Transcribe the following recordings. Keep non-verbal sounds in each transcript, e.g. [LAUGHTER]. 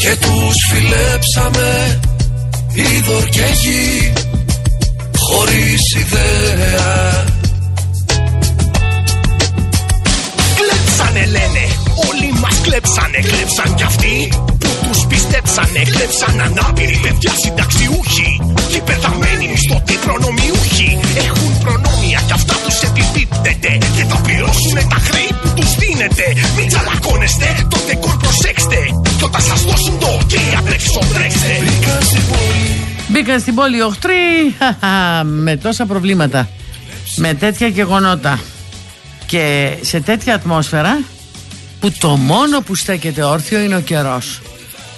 και τους φιλέψαμε είδωρ και γη χωρίς ιδέα. Κλέψανε λένε, όλοι μας κλέψανε, κλέψαν κι αυτοί. που τους πιστέψανε, κλέψαν ανάπηροι παιδιά συνταξιούχοι και πεθαμένοι μισθωτοί προνομιούχοι. Έχουν προνόμια κι αυτά τους επιπίπτεται και θα πληρώσουν τα χρέη που τους δίνετε. Μην τσαλακώνεστε, το δεκόρ προσέξτε κι όταν σας δώσουν το ok απ' τρέξτε. Μπήκαν στην πόλη. Μπήκαν στην πόλη οχτροί με τόσα προβλήματα, με τέτοια γεγονότα και σε τέτοια ατμόσφαιρα που το μόνο που στέκεται όρθιο είναι ο καιρός.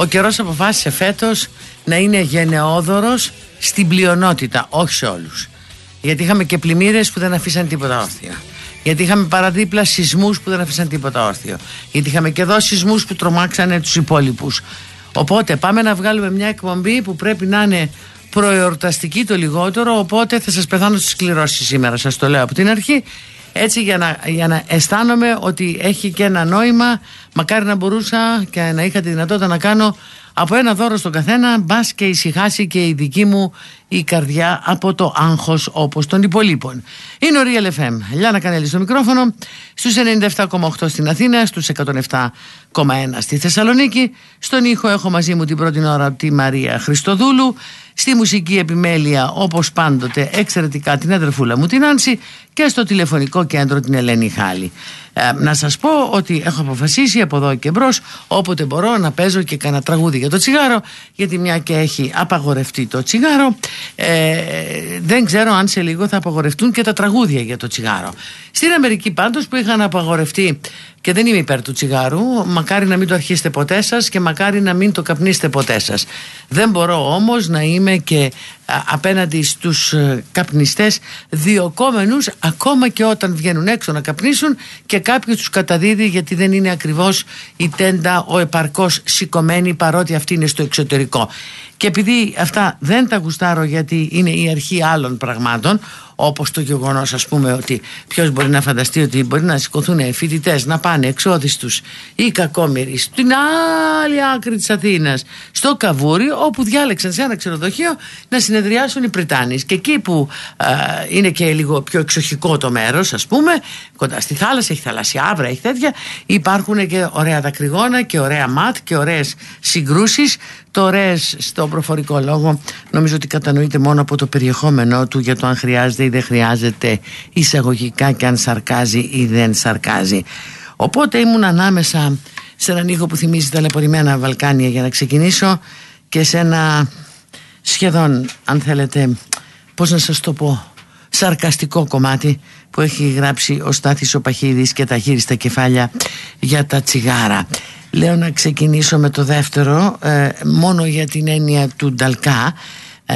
Ο καιρός αποφάσισε φέτος να είναι γενναιόδωρος στην πλειονότητα, όχι σε όλους. Γιατί είχαμε και πλημμύρες που δεν αφήσαν τίποτα όρθιο. Γιατί είχαμε παραδίπλα σεισμούς που δεν αφήσαν τίποτα όρθιο. Γιατί είχαμε και εδώ σεισμούς που τρομάξανε τους υπόλοιπους. Οπότε πάμε να βγάλουμε μια εκπομπή που πρέπει να είναι προεορταστική το λιγότερο. Οπότε θα σας πεθάνω στις σκληρώσεις σήμερα, σας το λέω από την αρχή. Έτσι για να, για να αισθάνομαι ότι έχει και ένα νόημα. Μακάρι να μπορούσα και να είχα τη δυνατότητα να κάνω από ένα δώρο στον καθένα μπας και ησυχάσει και η δική μου η καρδιά από το άγχος όπως των υπολείπων. Είναι ο Real FM. Λιάννα Κανέλη στο μικρόφωνο στους 97,8 στην Αθήνα, στους 107,1 στη Θεσσαλονίκη. Στον ήχο έχω μαζί μου την πρώτη ώρα τη Μαρία Χριστοδούλου. Στη μουσική επιμέλεια όπως πάντοτε εξαιρετικά την αδερφούλα μου την Άνση και στο τηλεφωνικό κέντρο την Ελένη Χάλη. Ε, να σας πω ότι έχω αποφασίσει από εδώ και μπρος όποτε μπορώ να παίζω και κανένα τραγούδι για το τσιγάρο γιατί μια και έχει απαγορευτεί το τσιγάρο ε, δεν ξέρω αν σε λίγο θα απαγορευτούν και τα τραγούδια για το τσιγάρο. Στην Αμερική πάντως που είχαν απαγορευτεί και δεν είμαι υπέρ του τσιγάρου. Μακάρι να μην το αρχίσετε ποτέ σας και μακάρι να μην το καπνίσετε ποτέ σας. Δεν μπορώ όμως να είμαι και απέναντι στους ε, καπνιστές διοκόμενους ακόμα και όταν βγαίνουν έξω να καπνίσουν και κάποιος τους καταδίδει γιατί δεν είναι ακριβώς η τέντα ο επαρκώς σηκωμένη παρότι αυτή είναι στο εξωτερικό. Και επειδή αυτά δεν τα γουστάρω γιατί είναι η αρχή άλλων πραγμάτων όπως το γεγονός ας πούμε ότι ποιος μπορεί να φανταστεί ότι μπορεί να σηκωθούν φοιτητές να πάνε εξόδιστους ή κακόμοιροι στην άλλη άκρη της Αθήνας στο Καβούρι όπου διάλεξαν σε ένα ξενοδοχείο να συνεδριάσουν οι Πριτάνης και εκεί που είναι και λίγο πιο εξοχικό το μέρος ας πούμε κοντά στη θάλασσα, έχει θαλασσιάβρα, έχει τέτοια υπάρχουν και ωραία δακρυγόνα και ωραία ματ και ωραίες συγκρούσεις. Το ωραίες στο προφορικό λόγο νομίζω ότι κατανοείται μόνο από το περιεχόμενό του για το αν χρειάζεται ή δεν χρειάζεται εισαγωγικά και αν σαρκάζει ή δεν σαρκάζει. Οπότε ήμουν ανάμεσα σε έναν ήχο που θυμίζει τα λεπορημένα Βαλκάνια για να ξεκινήσω και σε ένα σχεδόν αν θέλετε πώς να σας το πω σαρκαστικό κομμάτι που έχει γράψει ο Στάθης ο Παχίδης και τα χείριστα κεφάλια για τα τσιγάρα. Λέω να ξεκινήσω με το δεύτερο ε, μόνο για την έννοια του Νταλκά ε,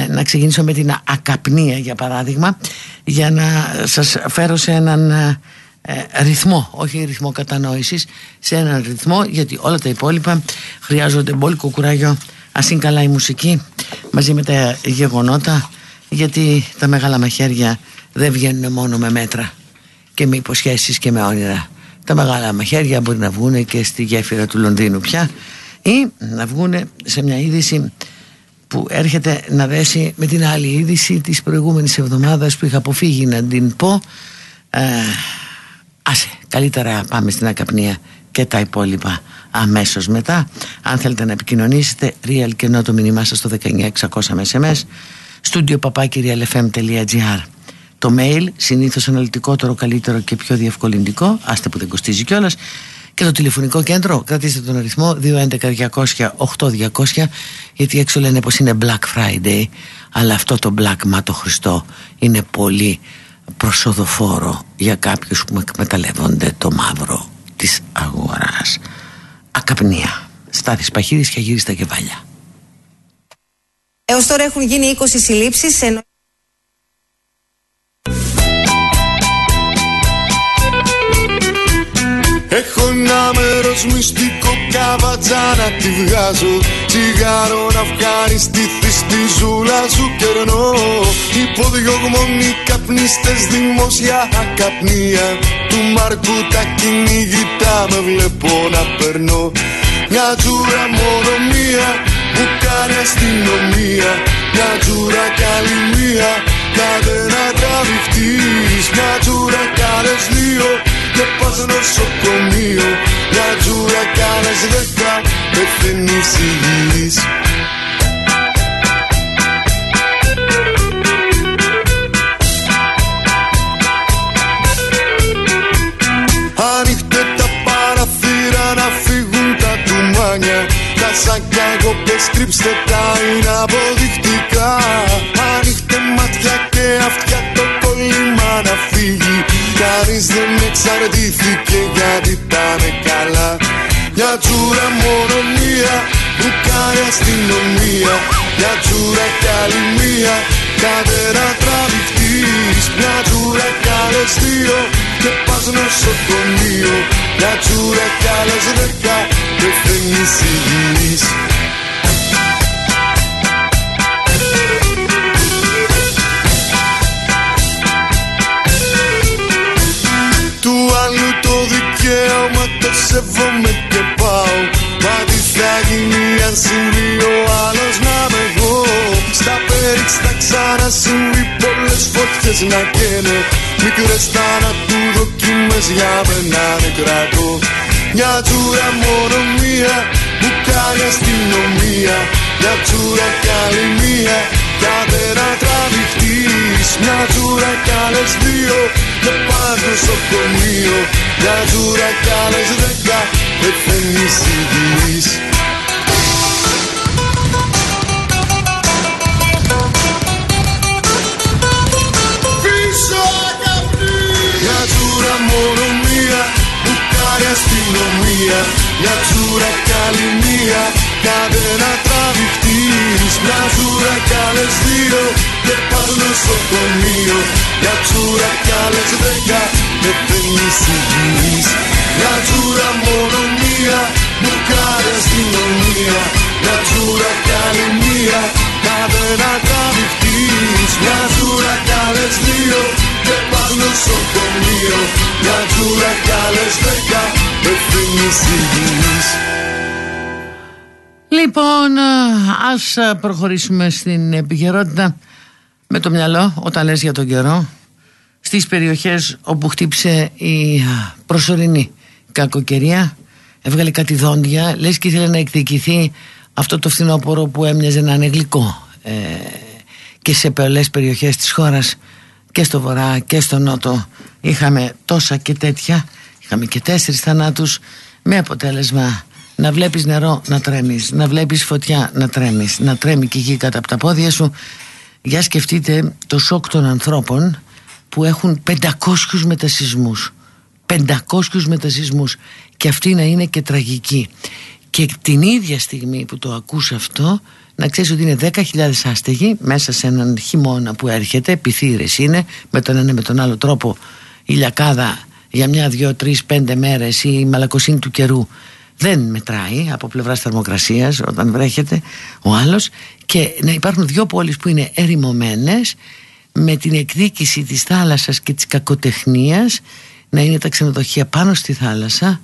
να ξεκινήσω με την ακαπνία για παράδειγμα για να σας φέρω σε έναν ε, ε, ρυθμό όχι ρυθμό κατανόησης σε έναν ρυθμό γιατί όλα τα υπόλοιπα χρειάζονται μπόλικο κουράγιο ας είναι καλά η μουσική μαζί με τα γεγονότα γιατί τα μεγάλα μαχαίρια δεν βγαίνουν μόνο με μέτρα και με υποσχέσεις και με όνειρα. Τα μεγάλα μαχαίρια μπορεί να βγουν και στη γέφυρα του Λονδίνου πια ή να βγουν σε μια είδηση που έρχεται να δέσει με την άλλη είδηση της προηγούμενης εβδομάδας που είχα αποφύγει να την πω. Ε, άσε καλύτερα πάμε στην ακαπνία και τα υπόλοιπα αμέσως μετά. Αν θέλετε να επικοινωνήσετε real και το μήνυμά σας στο 19600 SMS studio papakirialfm.gr το mail συνήθως αναλυτικότερο, καλύτερο και πιο διευκολυντικό άστε που δεν κοστίζει κιόλας και το τηλεφωνικό κέντρο κρατήστε τον αριθμό 211-200-8200 γιατί έξω λένε πως είναι Black Friday αλλά αυτό το Black μα το Χριστό είναι πολύ προσοδοφόρο για κάποιους που εκμεταλλεύονται το μαύρο της αγοράς ακαπνία Στάθης Παχίδης και γύριστα και βάλια. Έως τώρα έχουν γίνει 20 συλλήψεις ενώ... Έχω ένα μέρος μυστικό καβατζά να τη βγάζω Τσιγάρο να ευχαριστήθει στη ζούλα σου κερνώ. Υποδιωγμόνοι καπνίστες δημόσια ακαπνία Του Μαρκού τα κυνηγητά με βλέπω να περνώ. Μια τζούρα μόνο μία που κάνει αστυνομία. Μια τζούρα κι άλλη μία Κάτε να τραβηχτείς Μια τζούρα κι άλλες δύο και πας νοσοκομείο. Μια τζούρα κι άλλες δέκα πεθαίνεις υγιής Ανοίχτε τα παραθύρα να φύγουν τα τουμάνια Τα σακιά κοπές κρύψτε τα είναι αποδεικτικά. Ανοίχτε μάτια και αυτιά το κόλλημα να φύγει Κανείς δεν εξαρτήθηκε γιατί πάνε καλά. Μια τσούρα μόνο μία που κάνει αστυνομία. Μια τσούρα κι άλλη μία Κάντε να τραβηχτείς Μια τσούρα κι άλλες δύο Και πας νοσοκομείο. Μια τσούρα κι άλλες δέκα Πεθαίνεις υγιής σεβόμαι και πάω. Μα τι θα γίνει αν συμβεί ο άλλος να με εγώ Στα πέριξ θα ξανασυμβεί πολλές φωτιές να καίνε. Μικρές θάνατου δοκίμες για μένα νεκρατώ Μια τσούρα μόνο μία που κάνει αστυνομία. Μια τσούρα κι άλλη μία Κάντε να τραβηχτείς Μια τσούρα κι άλλες δύο Και πας νοσοκομείο Μια τσούρα κι άλλες δέκα Πεθαίνεις υγιής Πίσω αγαπητή Μια τσούρα μόνο μία Που κάνει αστυνομία Μια τσούρα κι άλλη μία Κάντε να τραβηχτείς Μια τσούρα κι άλλες δύο Και πας νοσοκομείο Μια τσούρα κι άλλες δέκα Πεθαίνεις υγιής Μια τσούρα μόνο μία Μου κάνει αστυνομία. Μια τσούρα κι άλλη μία Κάντε να τραβηχτείς Μια τσούρα κι άλλες δύο Και πας νοσοκομείο Μια τσούρα κι άλλες δέκα Πεθαίνεις υγιής Λοιπόν, ας προχωρήσουμε στην επικαιρότητα. Με το μυαλό όταν λες για τον καιρό στις περιοχές όπου χτύψε η προσωρινή κακοκαιρία έβγαλε κάτι δόντια λες και ήθελε να εκδικηθεί αυτό το φθινόπωρο που έμοιαζε να είναι γλυκό ε, και σε πολλές περιοχές της χώρας και στο βορρά και στο νότο είχαμε τόσα και τέτοια είχαμε και τέσσερις θανάτους με αποτέλεσμα να βλέπεις νερό να τρέμεις να βλέπεις φωτιά να τρέμεις να τρέμει και γη κάτω από τα πόδια σου. Για σκεφτείτε το σοκ των ανθρώπων που έχουν 500 μετασυσμούς. 500 μετασυσμούς. Και αυτή να είναι και τραγική. Και την ίδια στιγμή που το ακούς αυτό να ξέρεις ότι είναι 10.000 άστεγοι μέσα σε έναν χειμώνα που έρχεται επιθύρες είναι με τον ένα με τον άλλο τρόπο η λιακάδα για μια, δυο, τρεις, πέντε μέρες ή η μαλακοσύνη του καιρού δεν μετράει από πλευράς θερμοκρασίας όταν βρέχεται ο άλλος. Και να υπάρχουν δύο πόλεις που είναι ερημωμένες με την εκδίκηση της θάλασσας και της κακοτεχνίας να είναι τα ξενοδοχεία πάνω στη θάλασσα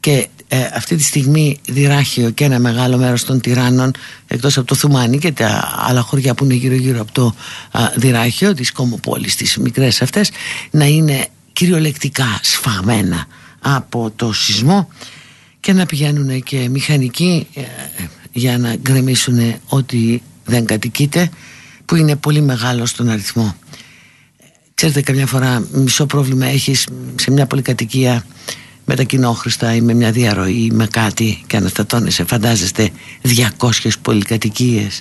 και ε, αυτή τη στιγμή δυράχιο και ένα μεγάλο μέρος των τυράννων εκτός από το Θουμάνι και τα άλλα χωριά που είναι γύρω γύρω από το α, δυράχιο της Κομοπόλης τις μικρές αυτές να είναι κυριολεκτικά σφαγμένα από το σεισμό και να πηγαίνουν και μηχανικοί ε, για να γκρεμίσουν ό,τι δεν κατοικείται που είναι πολύ μεγάλο στον αριθμό. Ξέρετε καμιά φορά μισό πρόβλημα έχεις σε μια πολυκατοικία με τα κοινόχρηστα ή με μια διαρροή ή με κάτι και αναστατώνεσαι. Φαντάζεστε 200 πολυκατοικίες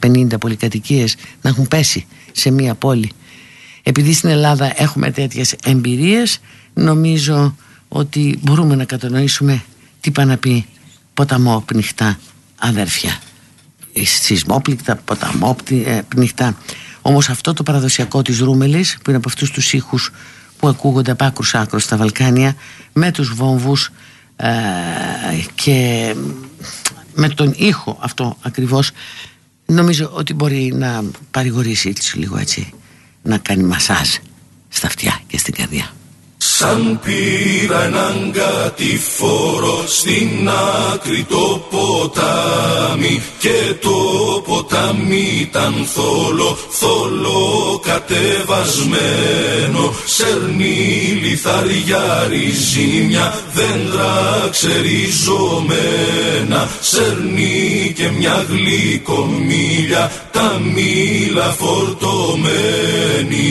250 πολυκατοικίες να έχουν πέσει σε μια πόλη. Επειδή στην Ελλάδα έχουμε τέτοιες εμπειρίες νομίζω ότι μπορούμε να κατανοήσουμε τι πάει να πει ποταμόπνιχτά αδέρφια σεισμόπληκτα, ποταμόπνιχτά όμως αυτό το παραδοσιακό της Ρούμελης που είναι από αυτούς τους ήχους που ακούγονται από άκρους άκρους στα Βαλκάνια με τους βόμβους ε, και με τον ήχο αυτό ακριβώς νομίζω ότι μπορεί να παρηγορήσει λίγο έτσι να κάνει μασάζ στα αυτιά και στην καρδιά. Σαν πήρα έναν κατηφόρο στην άκρη το ποτάμι και το ποτάμι ήταν θόλο, θόλο κατεβασμένο. Σέρνει λιθαριά ριζίμια δέντρα ξεριζωμένα σέρνει και μια γλυκομίλια τα μήλα φορτωμένη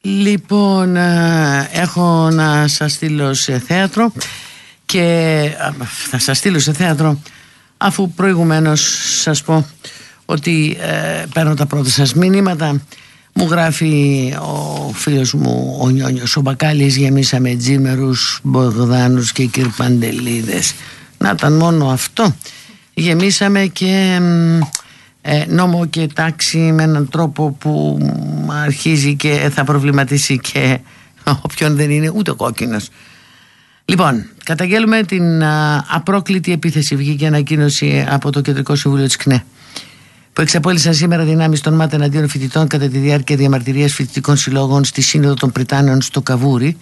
Λοιπόν, ε, έχω να σας στείλω σε θέατρο και θα σας στείλω σε θέατρο αφού προηγουμένως σας πω ότι ε, παίρνω τα πρώτα σας μηνύματα μου γράφει ο φίλος μου ο Νιόνιος ο Μπακάλης γεμίσαμε τζίμερους, Μπογδάνους και κυρπαντελίδες να ήταν μόνο αυτό γεμίσαμε και ε, νόμο και τάξη με έναν τρόπο που αρχίζει και θα προβληματίσει και [LAUGHS] όποιον δεν είναι ούτε κόκκινος. Λοιπόν, καταγγέλουμε την απρόκλητη επίθεση. Βγήκε ανακοίνωση από το Κεντρικό Συμβούλιο της ΚΝΕ που εξαπόλυσαν σήμερα δυνάμεις των ΜΑΤ εναντίον φοιτητών κατά τη διάρκεια διαμαρτυρίας φοιτητικών συλλόγων στη Σύνοδο των Πριτάνεων στο Καβούρι,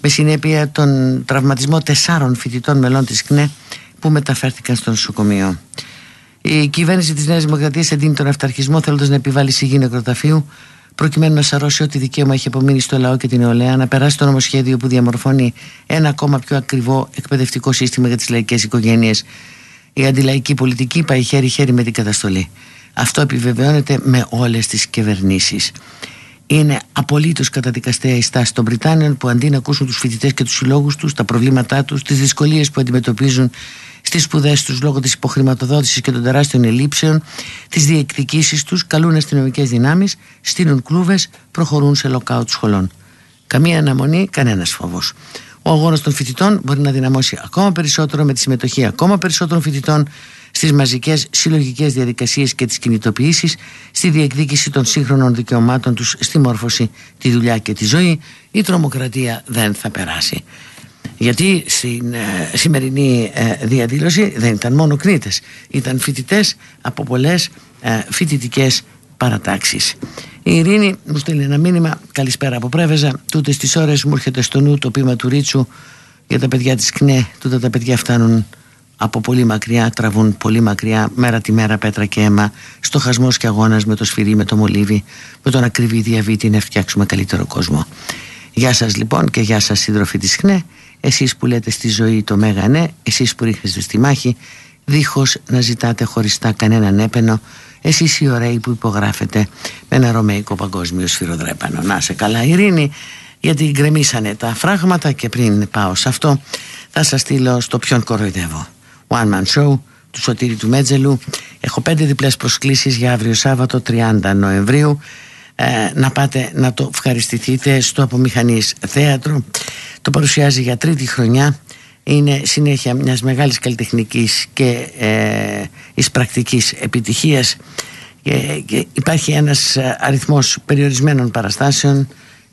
με συνέπεια τον τραυματισμό τεσσάρων φοιτητών μελών της ΚΝΕ που μεταφέρθηκαν στο νοσοκομείο. Η κυβέρνηση της Νέας Δημοκρατίας εντείνει τον αυταρχισμό θέλοντας να επιβάλλει σιγή νεκροταφείου προκειμένου να σαρώσει ό,τι δικαίωμα έχει απομείνει στο λαό και την νεολαία, να περάσει το νομοσχέδιο που διαμορφώνει ένα ακόμα πιο ακριβό εκπαιδευτικό σύστημα για τις λαϊκές οικογένειες. Η αντιλαϊκή πολιτική πάει χέρι-χέρι με την καταστολή. Αυτό επιβεβαιώνεται με όλες τις κυβερνήσεις. Είναι απολύτως καταδικαστέα η στάση των Βρυτάνιων που αντί να ακούσουν τους φοιτητές και τους συλλόγους τους, τα προβλήματά τους, τις δυσκολίες που αντιμετωπίζουν στις σπουδές τους λόγω της υποχρηματοδότησης και των τεράστιων ελλείψεων, τις διεκδικήσεις τους, καλούν αστυνομικές δυνάμεις, στείλουν κλούβες, προχωρούν σε λοκάουτ σχολών. Καμία αναμονή, κανένας φόβος. Ο αγώνας των φοιτητών μπορεί να δυναμώσει ακόμα περισσότερο με τη συμμετοχή ακόμα περισσότερων φοιτητών στις μαζικές συλλογικές διαδικασίες και τις κινητοποιήσεις, στη διεκδίκηση των σύγχρονων δικαιωμάτων τους, στη μόρφωση, τη δουλειά και τη ζωή, η τρομοκρατία δεν θα περάσει. Γιατί στην ε, σημερινή ε, διαδήλωση δεν ήταν μόνο κνήτες, ήταν φοιτητές από πολλές ε, φοιτητικές παρατάξεις. Η Ειρήνη μου στέλνει ένα μήνυμα. Καλησπέρα από Πρέβεζα. Τούτες τις ώρες μου έρχεται στο νου το πείμα του Ρίτσου για τα παιδιά της ΚΝΕ. Τούτα τα παιδιά φτάνουν από πολύ μακριά, τραβούν πολύ μακριά, μέρα τη μέρα πέτρα και αίμα, στοχασμό και αγώνας με το σφυρί, με το μολύβι, με τον ακριβή διαβήτη να φτιάξουμε καλύτερο κόσμο. Γεια σας λοιπόν και γεια σας σύντροφοι της ΧΝΕ, εσείς που λέτε στη ζωή το μέγα ναι, εσείς που ρίχνετε στη μάχη, δίχως να ζητάτε χωριστά κανέναν έπαινο, εσείς οι ωραίοι που υπογράφετε με ένα ρωμαϊκό παγκόσμιο σφυροδρέπανο. Να σε καλά, Ειρήνη, γιατί γκρεμίσανε τα φράγματα και πριν πάω σε αυτό, θα σας στείλω στο ποιον κοροϊδεύω. One Man Show του Σωτήρη του Μέτζελου. Έχω πέντε διπλές προσκλήσεις για αύριο Σάββατο 30 Νοεμβρίου. Ε, να πάτε να το ευχαριστηθείτε στο Απομηχανής Θέατρο. Το παρουσιάζει για τρίτη χρονιά. Είναι συνέχεια μιας μεγάλης καλλιτεχνικής και ε, εισπρακτικής επιτυχίας και, και υπάρχει ένας ε, αριθμός περιορισμένων παραστάσεων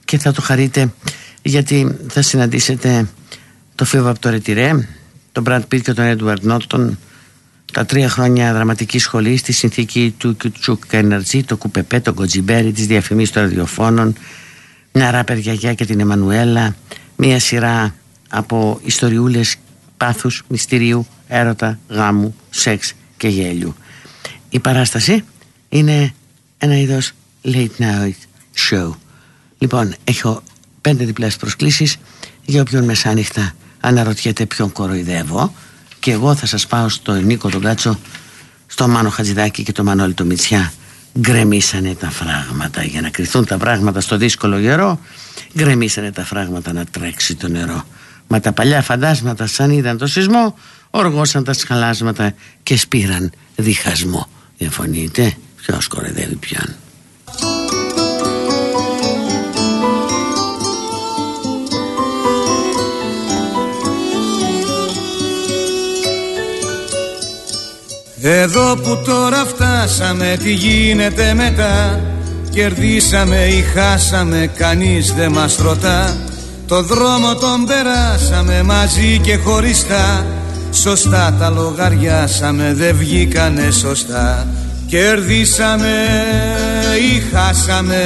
και θα το χαρείτε γιατί θα συναντήσετε το Φίβο από το Ρετυρέ τον Μπραντ Πίτ και τον Έντουαρντ Νότον τα τρία χρόνια δραματική σχολή στη συνθήκη του Κιουτσούκ Κένερτζή, το Κουπεπέ, τον Κοτζιμπέρι, τις διαφημίσεις των ραδιοφώνων, μια ράπερ γιαγιά και την Εμμανουέλα, μια σειρά από ιστοριούλες πάθους, μυστηρίου, έρωτα, γάμου, σεξ και γέλιου. Η παράσταση είναι ένα είδος late night show. Λοιπόν, έχω πέντε διπλές προσκλήσεις για όποιον μεσάνυχτα αναρωτιέται ποιον κοροϊδεύω και εγώ θα σας πάω στο Νίκο τον Κάτσο στο Μάνο Χατζηδάκη και το Μανώλη το Μητσιά. Γκρεμίσανε τα φράγματα. Για να κρυθούν τα πράγματα στο δύσκολο γερό γκρεμίσανε τα φράγματα να τρέξει το νερό. Μα τα παλιά φαντάσματα σαν είδαν το σεισμό οργώσαν τα σχαλάσματα και σπήραν διχασμό. Διαφωνείτε; Ποιος κοροϊδεύει πιαν Εδώ που τώρα φτάσαμε τι γίνεται μετά; Κερδίσαμε ή χάσαμε κανείς δεν μας ρωτά. Το δρόμο τον περάσαμε μαζί και χωριστά. Σωστά τα λογαριάσαμε δεν βγήκανε σωστά. Κερδίσαμε ή χάσαμε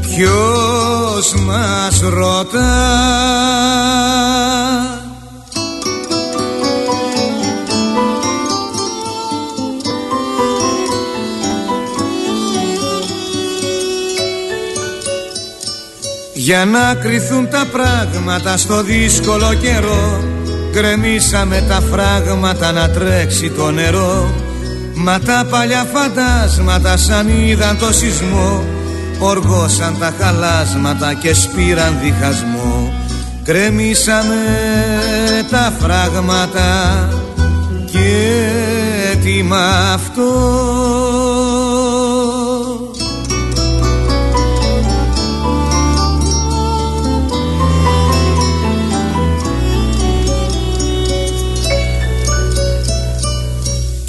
Ποιος μας ρωτά; Για να κρυθούν τα πράγματα στο δύσκολο καιρό Κρεμίσαμε τα φράγματα να τρέξει το νερό. Μα τα παλιά φαντάσματα σαν είδαν το σεισμό Οργώσαν τα χαλάσματα και σπήραν διχασμό. Κρεμίσαμε τα φράγματα και τι μ' αυτό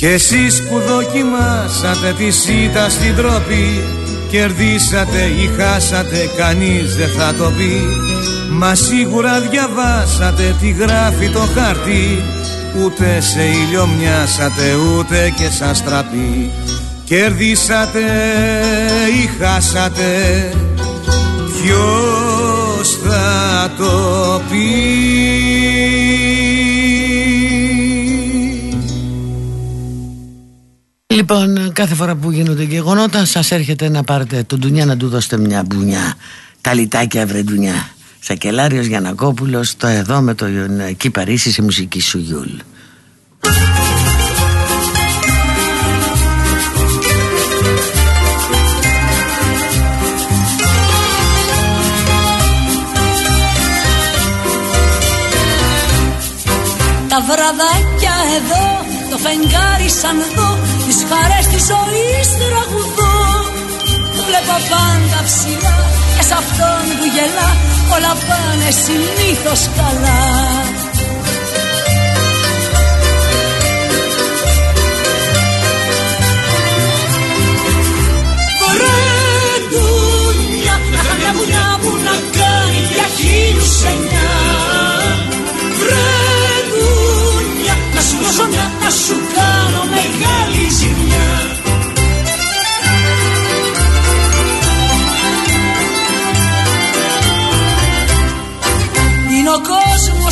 Κι εσείς που δοκιμάσατε τη σίτα στην τροπή Κερδίσατε ή χάσατε κανείς δεν θα το πει. Μα σίγουρα διαβάσατε τι γράφει το χαρτί Ούτε σε ήλιο μοιάσατε ούτε και σας τραπεί Κερδίσατε ή χάσατε Ποιος θα το πει Λοιπόν, κάθε φορά που γίνονται γεγονότα, σας έρχεται να πάρετε τον Ντουνιά να του δώσετε μια μπουνιά. Τα λιτάκια βρε Ντουνιά. Σακελάριος Γιανακόπουλος, το εδώ με το εκεί Παρίσι σε μουσική σου Γιούλ. Τα βραδάκια εδώ, το φεγγάρι σαν δω Τις χαρές της ζωής τραγουδώ. Βλέπω πάντα ψηλά Και σ' αυτόν που γελά. Όλα πάνε συνήθως καλά. Κοραντούνια να μπουνιά που να κάνει για χίλιους εννιά. Βρε να σου δώσω μια, να σου κάνω μεγάλη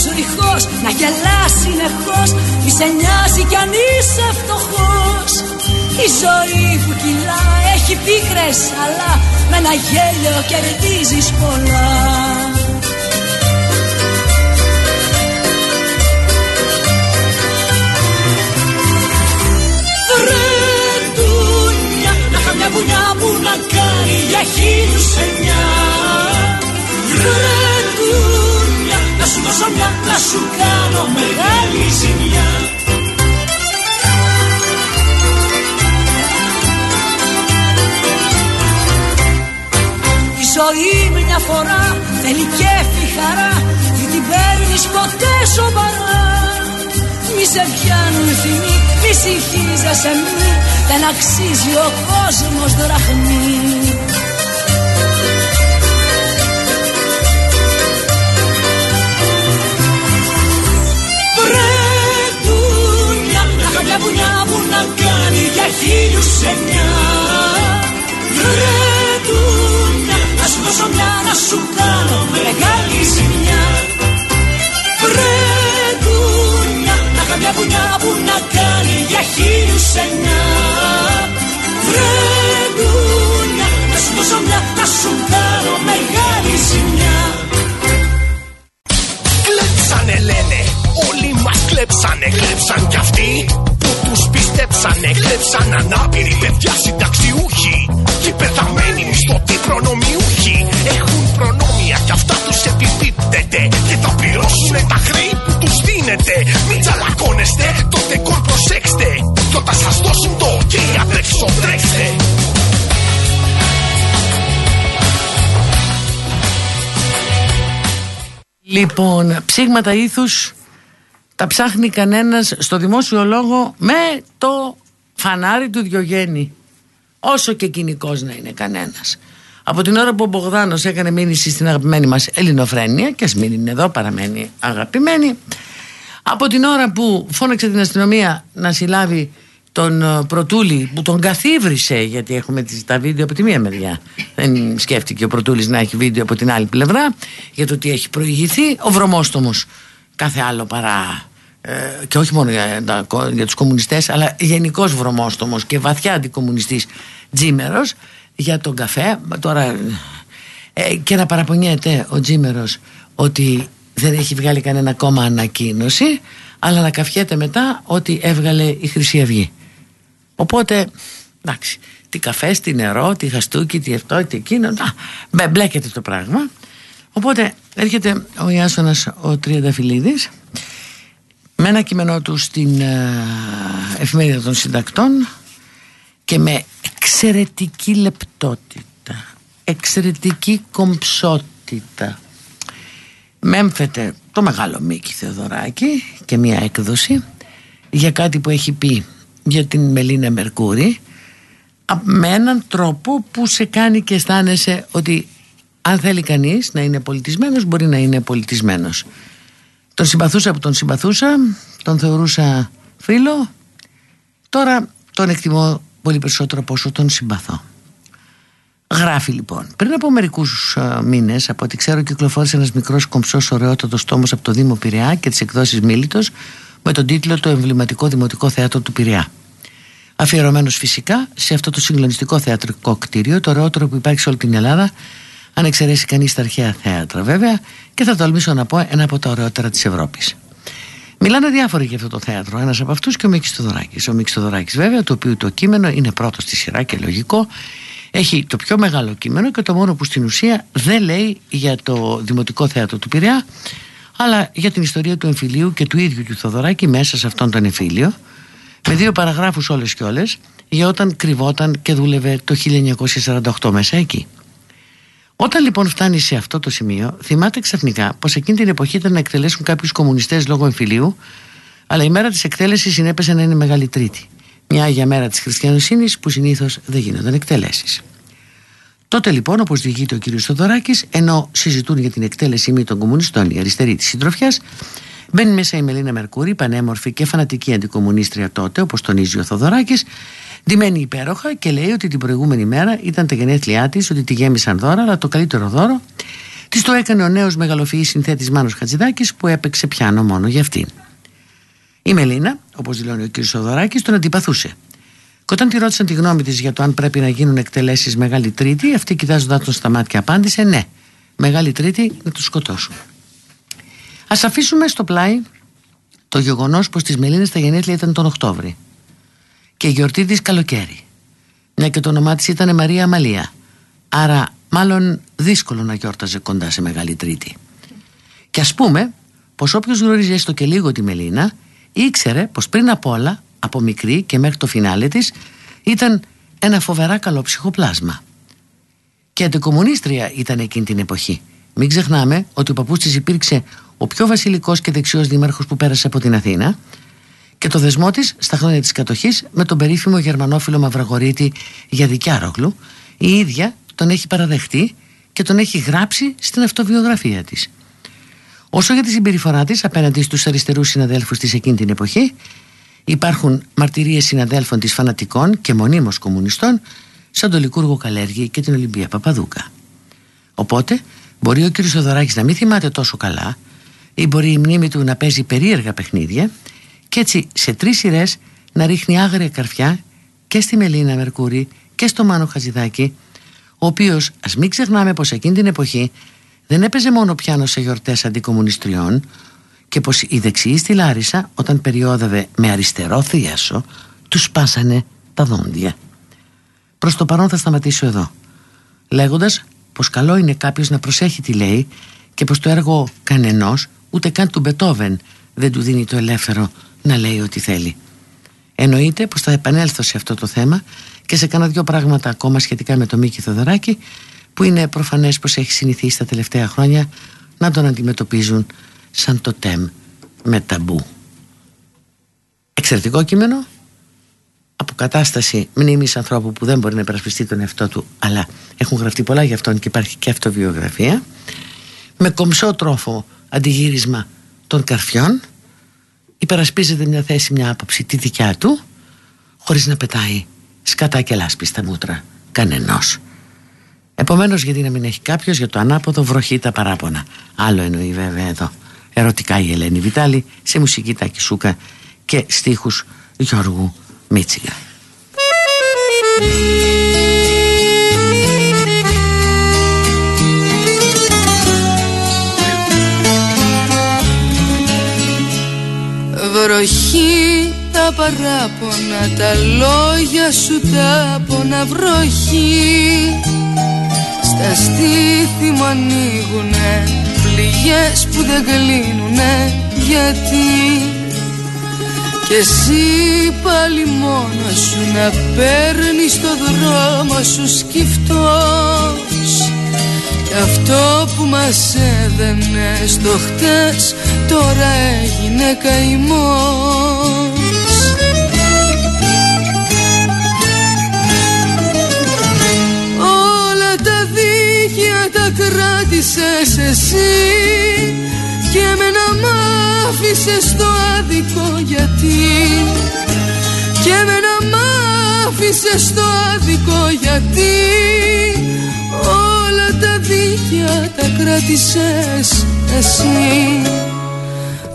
ζουριχός Να γελάς συνεχώς. Μη σε νοιάζει κι αν είσαι φτωχός. Η ζωή που κυλά έχει πίκρες Αλλά με ένα γέλιο κερδίζεις πολλά. Βρετούνια Να είχα μια βουνιά που να κάνει για χίλιους εννιά. Βρετούνια να σου δώσω μια, να σου κάνω μεγάλη ζημιά. Ζωή μια φορά θέλει κέφι χαρά Μην την παίρνεις ποτέ σοβαρά. Μη σε πιάνουν θυμοί, μη συγχύζεσαι μη Δεν αξίζει ο κόσμος δραχμή μια βουνιά που να κάνει για χίλιους εννιά να σου δώσω μια να σου κάνω μεγάλη ζημιά. Βρετούνια Να καμιά βουνιά που να κάνει για χίλιους εννιά Βρετούνια Να σου δώσω μια να σου κάνω μεγάλη ζημιά. Κλέψανε λένε. Όλοι μας κλέψανε. Κλέψαν κι αυτοί. που τους πιστέψανε Κλέψαν ανάπηροι παιδιά συνταξιούχοι Και πεθαμένοι μισθωτοί προνομιούχοι. Έχουν προνόμια κι αυτά τους επιπίπτεται Και θα πληρώσουνε τα χρέη που τους δίνετε. Μην τσαλακώνεστε, το τεκόρ προσέξτε Κι όταν σας δώσουν το ok απ' έξω τρέξτε. Λοιπόν, ψήγματα ήθους τα ψάχνει κανένας στο δημόσιο λόγο με το φανάρι του Διογέννη. Όσο και κοινικός να είναι κανένας. Από την ώρα που ο Μπογδάνος έκανε μήνυση στην αγαπημένη μας Ελληνοφρένεια και ας μην είναι εδώ παραμένει αγαπημένη από την ώρα που φώναξε την αστυνομία να συλλάβει τον ε, Πρωτούλη που τον καθίβρισε γιατί έχουμε τις, τα βίντεο από τη μία μεριά δεν σκέφτηκε ο Πρωτούλης να έχει βίντεο από την άλλη πλευρά για το τι έχει προηγηθεί ο Βρωμόστομος κάθε άλλο παρά ε, και όχι μόνο για, για τους κομμουνιστές αλλά γενικός βρωμόστομος και βαθιά αντικομμουνιστής Τζίμερος για τον καφέ. Τώρα ε, και να παραπονιέται ο Τζίμερος ότι δεν έχει βγάλει κανένα κόμμα ανακοίνωση αλλά να καφιέται μετά ότι έβγαλε η Χρυσή Αυγή. Οπότε εντάξει τι καφέ, τι νερό, τι χαστούκι, τι αυτό, τι εκείνο να, μπλέκεται το πράγμα. Οπότε έρχεται ο Ιάσονας ο Τριανταφυλλίδης με ένα κείμενό του στην ε, εφημερίδα των συντακτών και με εξαιρετική λεπτότητα εξαιρετική κομψότητα. Μέμφεται το μεγάλο Μίκη Θεοδωράκη και μια έκδοση για κάτι που έχει πει για την Μελίνα Μερκούρη με έναν τρόπο που σε κάνει και αισθάνεσαι ότι αν θέλει κανείς να είναι πολιτισμένος μπορεί να είναι πολιτισμένος τον συμπαθούσα που τον συμπαθούσα τον θεωρούσα φίλο τώρα τον εκτιμώ πολύ περισσότερο από όσο τον συμπαθώ Γράφει λοιπόν. Πριν από μερικούς μήνες, από ό,τι ξέρω, κυκλοφόρησε ένας μικρός κομψός ωραιότατος τόμος από το Δήμο Πειραιά και τις εκδόσεις Μίλητος με τον τίτλο Το Εμβληματικό Δημοτικό Θέατρο του Πειραιά. Αφιερωμένος φυσικά σε αυτό το συγκλονιστικό θεατρικό κτίριο, το ωραιότερο που υπάρχει σε όλη την Ελλάδα, αν εξαιρέσει κανείς τα αρχαία θέατρα βέβαια, και θα τολμήσω να πω ένα από τα ωραιότερα της Ευρώπης. Μιλάνε διάφοροι για αυτό το θέατρο. Ένας από αυτούς και ο Μίκη Τοδωράκη. Ο Μίκη Τοδωράκη, βέβαια, το οποίο το κείμενο είναι πρώτο στη σειρά και λογικό, έχει το πιο μεγάλο κείμενο και το μόνο που στην ουσία δεν λέει για το Δημοτικό Θέατρο του Πειραιά αλλά για την ιστορία του εμφυλίου και του ίδιου του Θοδωράκη μέσα σε αυτόν τον εμφύλιο με δύο παραγράφους όλες και όλες για όταν κρυβόταν και δούλευε το 1948 μέσα εκεί. Όταν λοιπόν φτάνει σε αυτό το σημείο, θυμάται ξαφνικά πως εκείνη την εποχή ήταν να εκτελέσουν κάποιους κομμουνιστές λόγω εμφυλίου, αλλά η μέρα της εκτέλεσης συνέπεσε να είναι Μεγάλη Τρίτη μια Άγια Μέρα της Χριστιανοσύνης που συνήθως δεν γίνονταν εκτελέσεις. Τότε λοιπόν, όπως διηγείται ο κ. Στοδωράκης, ενώ συζητούν για την εκτέλεση μη των κομμουνιστών η αριστερή της συντροφιάς, μπαίνει μέσα η Μελίνα Μερκούρη, πανέμορφη και φανατική αντικομουνίστρια τότε, όπως τονίζει ο Θοδωράκης, ντυμένη υπέροχα και λέει ότι την προηγούμενη μέρα ήταν τα γενέθλιά της, ότι τη γέμισαν δώρα, αλλά το καλύτερο δώρο της το έκανε ο νέος μεγαλοφυής συνθέτης Μάνος Χατζηδάκης που έπαιξε πιάνο μόνο για αυτήν. Η Μελίνα, όπως δηλώνει ο κ. Σοδωράκης, τον αντιπαθούσε. Και όταν τη ρώτησαν τη γνώμη της για το αν πρέπει να γίνουν εκτελέσεις Μεγάλη Τρίτη, αυτή κοιτάζοντά τον στα μάτια απάντησε ναι. Μεγάλη Τρίτη να τους σκοτώσουν. Α αφήσουμε στο πλάι το γεγονός πως της Μελίνε τα γενέθλια ήταν τον Οκτώβρη και η γιορτή της καλοκαίρι. Μια και το όνομά της ήταν Μαρία Αμαλία. Άρα, μάλλον δύσκολο να γιόρταζε κοντά σε Μεγάλη Τρίτη. Και ας πούμε πως όποιος γνωρίζει έστω και λίγο τη Μελίνα, ήξερε πως πριν απ' όλα, από μικρή και μέχρι το φινάλε της, ήταν ένα φοβερά καλό ψυχοπλάσμα. Και αντικομουνίστρια ήταν εκείνη την εποχή. Μην ξεχνάμε ότι ο παππούς της υπήρξε ο πιο βασιλικός και δεξιός δήμαρχος που πέρασε από την Αθήνα και το δεσμό της στα χρόνια της κατοχής με τον περίφημο γερμανόφιλο Μαυραγωρίτη Γιαδικιάρογλου η ίδια τον έχει παραδεχτεί και τον έχει γράψει στην αυτοβιογραφία της. Όσο για τη συμπεριφορά της απέναντι στους αριστερούς συναδέλφους της εκείνη την εποχή υπάρχουν μαρτυρίες συναδέλφων της φανατικών και μονίμως κομμουνιστών σαν τον Λικούργο Καλέργη και την Ολυμπία Παπαδούκα. Οπότε μπορεί ο κ. Θοδωράκης να μην θυμάται τόσο καλά ή μπορεί η μνήμη του να παίζει περίεργα παιχνίδια και έτσι σε τρεις σειρές να ρίχνει άγρια καρφιά και στη Μελίνα Μερκούρη και στο Μάνο Χαζηδάκη ο οποίος ας μην ξεχνάμε πως εκείνη την εποχή δεν έπαιζε μόνο πιάνο σε γιορτές αντικομουνιστριών και πως οι δεξιοί στη Λάρισα όταν περιόδευε με αριστερό θίασο τους σπάσανε τα δόντια. Προς το παρόν θα σταματήσω εδώ λέγοντας πως καλό είναι κάποιος να προσέχει τι λέει και πως το έργο κανενός ούτε καν του Μπετόβεν δεν του δίνει το ελεύθερο να λέει ό,τι θέλει. Εννοείται πως θα επανέλθω σε αυτό το θέμα και σε κάνα δυο πράγματα ακόμα σχετικά με το Μίκη Θοδωράκη που είναι προφανές πως έχει συνηθίσει τα τελευταία χρόνια να τον αντιμετωπίζουν σαν το τέμ με ταμπού. Εξαιρετικό κείμενο, αποκατάσταση μνήμης ανθρώπου που δεν μπορεί να υπερασπιστεί τον εαυτό του αλλά έχουν γραφτεί πολλά για αυτόν και υπάρχει και αυτοβιογραφία με κομψό τρόφο αντιγύρισμα των καρφιών υπερασπίζεται μια θέση, μια άποψη τη δικιά του χωρίς να πετάει σκατά και λάσπη στα μούτρα. Κανενός. Επομένως γιατί να μην έχει κάποιος για το ανάποδο βροχή τα παράπονα. Άλλο εννοεί βέβαια εδώ. Ερωτικά η Ελένη Βιτάλη σε μουσική Τάκη Σούκα και στίχους Γιώργου Μίτσιγα Βροχή τα παράπονα, τα λόγια σου τα πόνα βροχή. Στα στήθη μου ανοίγουνε πληγές που δεν κλείνουνε γιατί. Κι εσύ πάλι μόνος σου να παίρνεις το δρόμο σου σκυφτός. Κι αυτό που μας έδαινε στο χτες τώρα έγινε καημός. Όλα τα δίκαια τα κράτησες εσύ και με μ' άφησες στο άδικο γιατί. Και με μ' άφησες στο άδικο γιατί όλα τα δίκαια τα κράτησες εσύ.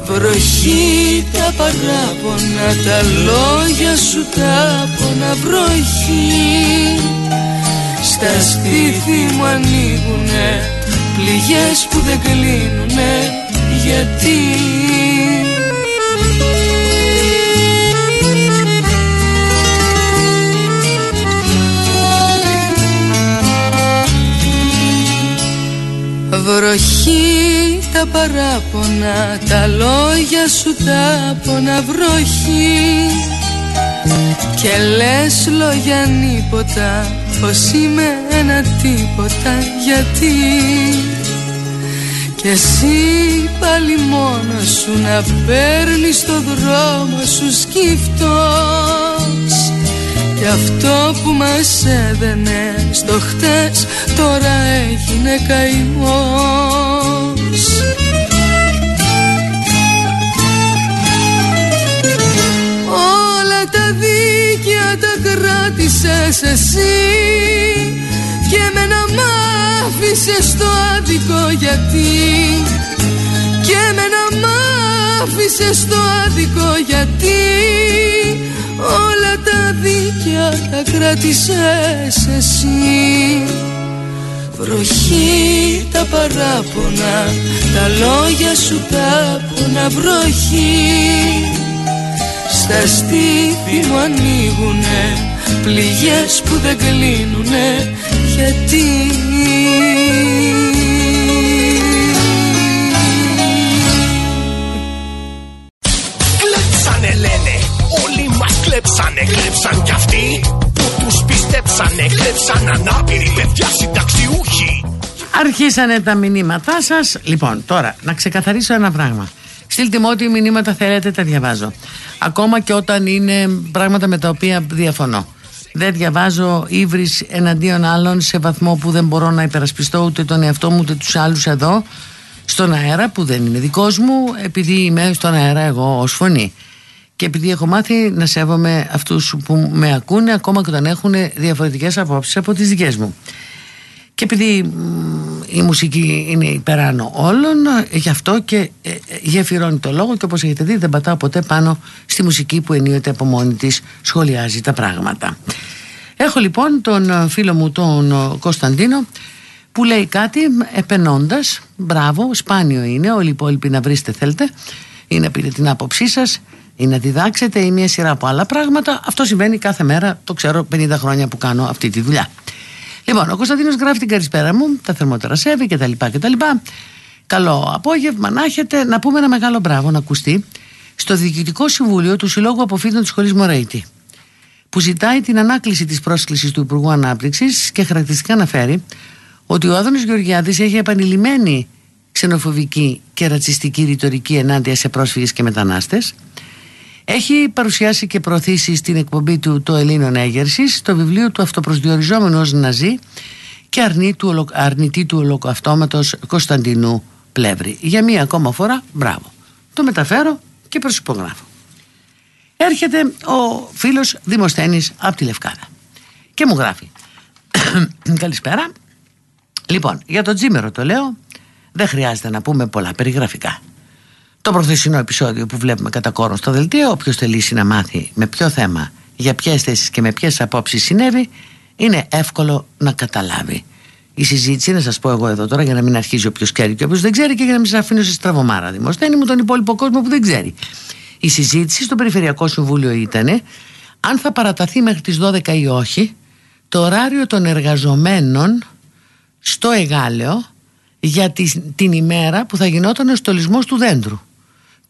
Βροχή τα παράπονα, τα λόγια σου τα πόνα βροχή. Στα σπίτι μου ανοίγουνε πληγές που δεν κλείνουνε γιατί Βροχή τα παράπονα, τα λόγια σου τα πόνα βροχή. Και λες λόγια νύποτα πως είμαι ένα τίποτα γιατί κι εσύ πάλι μόνος σου να παίρνεις το δρόμο σου σκυφτός Κι αυτό που μας έδαινε στο χτες τώρα έγινε καημός. Όλα τα δίκαια τα κράτησες εσύ και εμένα μ' άφησες στο άδικο γιατί. Και εμένα μ' άφησες στο άδικο γιατί όλα τα δίκαια κράτησες εσύ. Βροχή τα παράπονα Τα λόγια σου τα πόνα βροχή. Στα στήθη μου ανοίγουνε Πληγές που δεν κλείνουνε Αρχίσανε τα μηνύματά σας. Λοιπόν τώρα να ξεκαθαρίσω ένα πράγμα. Στείλτε μου ό,τι μηνύματα θέλετε τα διαβάζω. Ακόμα και όταν είναι πράγματα με τα οποία διαφωνώ. Δεν διαβάζω ύβρις εναντίον άλλων σε βαθμό που δεν μπορώ να υπερασπιστώ ούτε τον εαυτό μου ούτε τους άλλους εδώ. Στον αέρα που δεν είναι δικός μου επειδή είμαι στον αέρα εγώ ως φωνή. Και επειδή έχω μάθει να σέβομαι αυτούς που με ακούνε ακόμα και όταν έχουν διαφορετικές απόψεις από τις δικές μου και επειδή η μουσική είναι υπεράνω όλων γι' αυτό και ε, ε, γεφυρώνει το λόγο και όπως έχετε δει δεν πατάω ποτέ πάνω στη μουσική που ενίοτε από μόνη της σχολιάζει τα πράγματα. Έχω λοιπόν τον ε, φίλο μου τον Κωνσταντίνο που λέει κάτι επενώντας μπράβο σπάνιο είναι όλοι οι υπόλοιποι να βρίσκετε θέλετε ή να πείτε την άποψή σας ή να διδάξετε ή μια σειρά από άλλα πράγματα αυτό συμβαίνει κάθε μέρα το ξέρω 50 χρόνια που κάνω αυτή τη δουλειά Λοιπόν, ο Κωνσταντίνος γράφει την καλησπέρα μου, τα θερμότερα σέβη κτλ. κτλ. Καλό απόγευμα να έχετε. Να πούμε ένα μεγάλο μπράβο να ακουστεί στο Διοικητικό Συμβούλιο του Συλλόγου Αποφύτων της Σχολή Μωρέιτη, που ζητάει την ανάκληση της πρόσκλησης του Υπουργού Ανάπτυξης και χαρακτηριστικά αναφέρει ότι ο Άδωνο Γεωργιάδης έχει επανειλημμένη ξενοφοβική και ρατσιστική ρητορική ενάντια σε πρόσφυγες και μετανάστες έχει παρουσιάσει και προωθήσει στην εκπομπή του το Ελλήνων Έγερσης το βιβλίο του αυτοπροσδιοριζόμενου ως Ναζί και αρνή του, αρνητή του ολοκαυτώματος Κωνσταντινού Πλεύρη. Για μία ακόμα φορά, μπράβο. Το μεταφέρω και προσυπογράφω. Έρχεται ο φίλος Δημοσθένης από τη Λευκάδα και μου γράφει [COUGHS] Καλησπέρα Λοιπόν, για το τζίμερο το λέω δεν χρειάζεται να πούμε πολλά περιγραφικά το προθεσινό επεισόδιο που βλέπουμε κατά κόρο στο δελτίο, όποιος θελήσει να μάθει με ποιο θέμα, για ποιες θέσεις και με ποιες απόψεις συνέβη, είναι εύκολο να καταλάβει. Η συζήτηση, να σας πω εγώ εδώ τώρα, για να μην αρχίζει όποιος ξέρει και όποιος δεν ξέρει και για να μην σα αφήνω σε στραβωμάρα δημοσθένη μου τον υπόλοιπο κόσμο που δεν ξέρει. Η συζήτηση στο Περιφερειακό Συμβούλιο ήταν αν θα παραταθεί μέχρι τις 12 ή όχι το ωράριο των εργαζομένων στο Εγάλεο για την ημέρα που θα γινόταν ο στολισμός του δέντρου.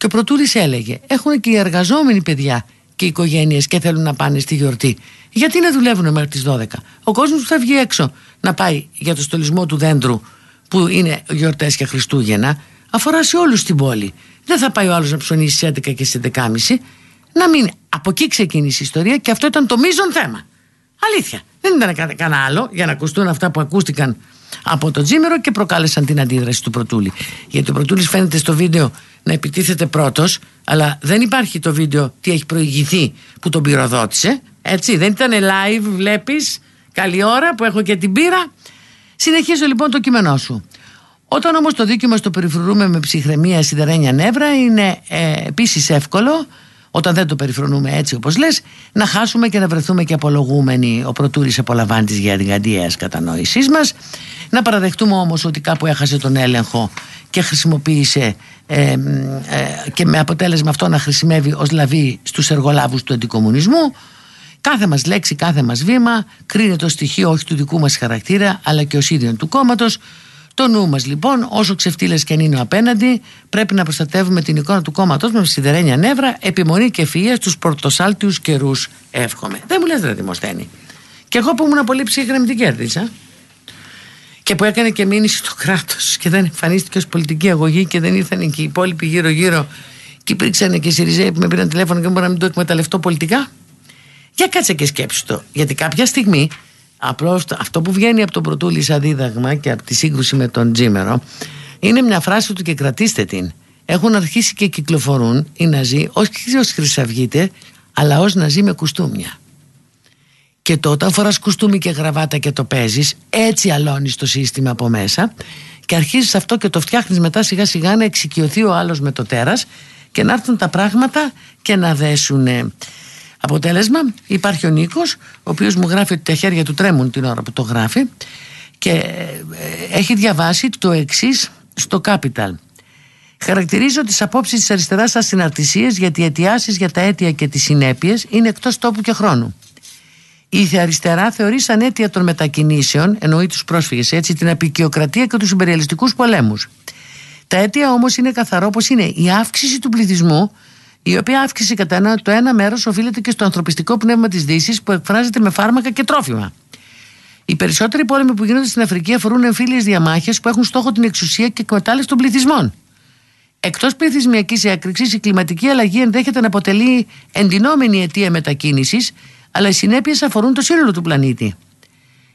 Και ο Πρωτούρη έλεγε: Έχουν και οι εργαζόμενοι παιδιά και οι οικογένειες και θέλουν να πάνε στη γιορτή. Γιατί να δουλεύουν μέχρι τις 12. Ο κόσμος που θα βγει έξω να πάει για το στολισμό του δέντρου, που είναι γιορτές και Χριστούγεννα, αφορά σε όλους την πόλη. Δεν θα πάει ο άλλος να ψωνίσει στι 11 και στι 11.30. Να μην. Από εκεί ξεκίνησε η ιστορία και αυτό ήταν το μείζον θέμα. Αλήθεια. Δεν ήταν κανένα άλλο για να ακουστούν αυτά που ακούστηκαν από το τζίμερο και προκάλεσαν την αντίδραση του Πρωτούλη. Γιατί ο Πρωτούλη φαίνεται στο βίντεο να επιτίθεται πρώτος, αλλά δεν υπάρχει το βίντεο τι έχει προηγηθεί που τον πυροδότησε. Έτσι, δεν ήταν live, βλέπεις. Καλή ώρα που έχω και την πύρα. Συνεχίζω λοιπόν το κείμενό σου. Όταν όμως το δίκαιο μας το περιφρουρούμε με ψυχραιμία σιδερένια νεύρα είναι ε, επίσης εύκολο όταν δεν το περιφρονούμε έτσι όπως λες να χάσουμε και να βρεθούμε και απολογούμενοι ο Πρωτούρης απολαμβάνει της γιγαντιαίας κατανόησής μας να παραδεχτούμε όμως ότι κάπου έχασε τον έλεγχο και χρησιμοποίησε ε, ε, και με αποτέλεσμα αυτό να χρησιμεύει ως λαβή στους εργολάβους του αντικομουνισμού κάθε μας λέξη, κάθε μας βήμα κρίνεται το στοιχείο όχι του δικού μας χαρακτήρα αλλά και ως ίδιον του κόμματος το νου μας λοιπόν, όσο ξεφτύλες και αν είναι ο απέναντι, πρέπει να προστατεύουμε την εικόνα του κόμματός μα με σιδερένια νεύρα, επιμονή και ευφυα στου πρωτοσάλτιους καιρούς. Εύχομαι. Δεν μου λες, ρε Δημοσθένη. Και εγώ που ήμουν πολύ ψύχρεμη την κέρδισα. Και που έκανε και μήνυση στο κράτος και δεν εμφανίστηκε ως πολιτική αγωγή και δεν ήρθαν και οι υπόλοιποι γύρω-γύρω. Και υπήρξαν και οι Σιριζέοι που με πήραν τηλέφωνο και μπορώ να μην το εκμεταλλευτώ πολιτικά. Για κάτσε και σκέψου το. Γιατί κάποια στιγμή Απλώς αυτό που βγαίνει από τον Πρωτούλη σαν δίδαγμα και από τη σύγκρουση με τον Τζίμερο είναι μια φράση του και κρατήστε την. Έχουν αρχίσει και κυκλοφορούν οι Ναζί, όχι ως χρυσαυγίτε, αλλά ως Ναζί με κουστούμια. Και το όταν φοράς κουστούμι και γραβάτα και το παίζεις Έτσι αλώνεις το σύστημα από μέσα Και αρχίζεις αυτό και το φτιάχνεις μετά σιγά σιγά Να εξοικειωθεί ο άλλος με το τέρας Και να έρθουν τα πράγματα και να δέσουν Αποτέλεσμα, υπάρχει ο Νίκος, ο οποίος μου γράφει ότι τα χέρια του τρέμουν την ώρα που το γράφει και ε, έχει διαβάσει το εξής στο Capital. Χαρακτηρίζω τις απόψεις της αριστεράς στα συναρτησίες γιατί οι αιτιάσεις για τα αίτια και τις συνέπειες είναι εκτός τόπου και χρόνου. Η αριστερά θεωρεί σαν αίτια των μετακινήσεων, εννοεί τους πρόσφυγες έτσι, την απεικιοκρατία και τους υπεριαλιστικούς πολέμους. Τα αίτια όμως είναι καθαρό πω είναι η αύξηση του πληθυσμού, η οποία αύξηση κατά ένα, το ένα μέρος οφείλεται και στο ανθρωπιστικό πνεύμα της Δύσης που εκφράζεται με φάρμακα και τρόφιμα. Οι περισσότεροι πόλεμοι που γίνονται στην Αφρική αφορούν εμφύλιες διαμάχες που έχουν στόχο την εξουσία και εκμετάλλευση των πληθυσμών. Εκτός πληθυσμιακής έκρηξης, η κλιματική αλλαγή ενδέχεται να αποτελεί εντυνόμενη αιτία μετακίνησης, αλλά οι συνέπειες αφορούν το σύνολο του πλανήτη.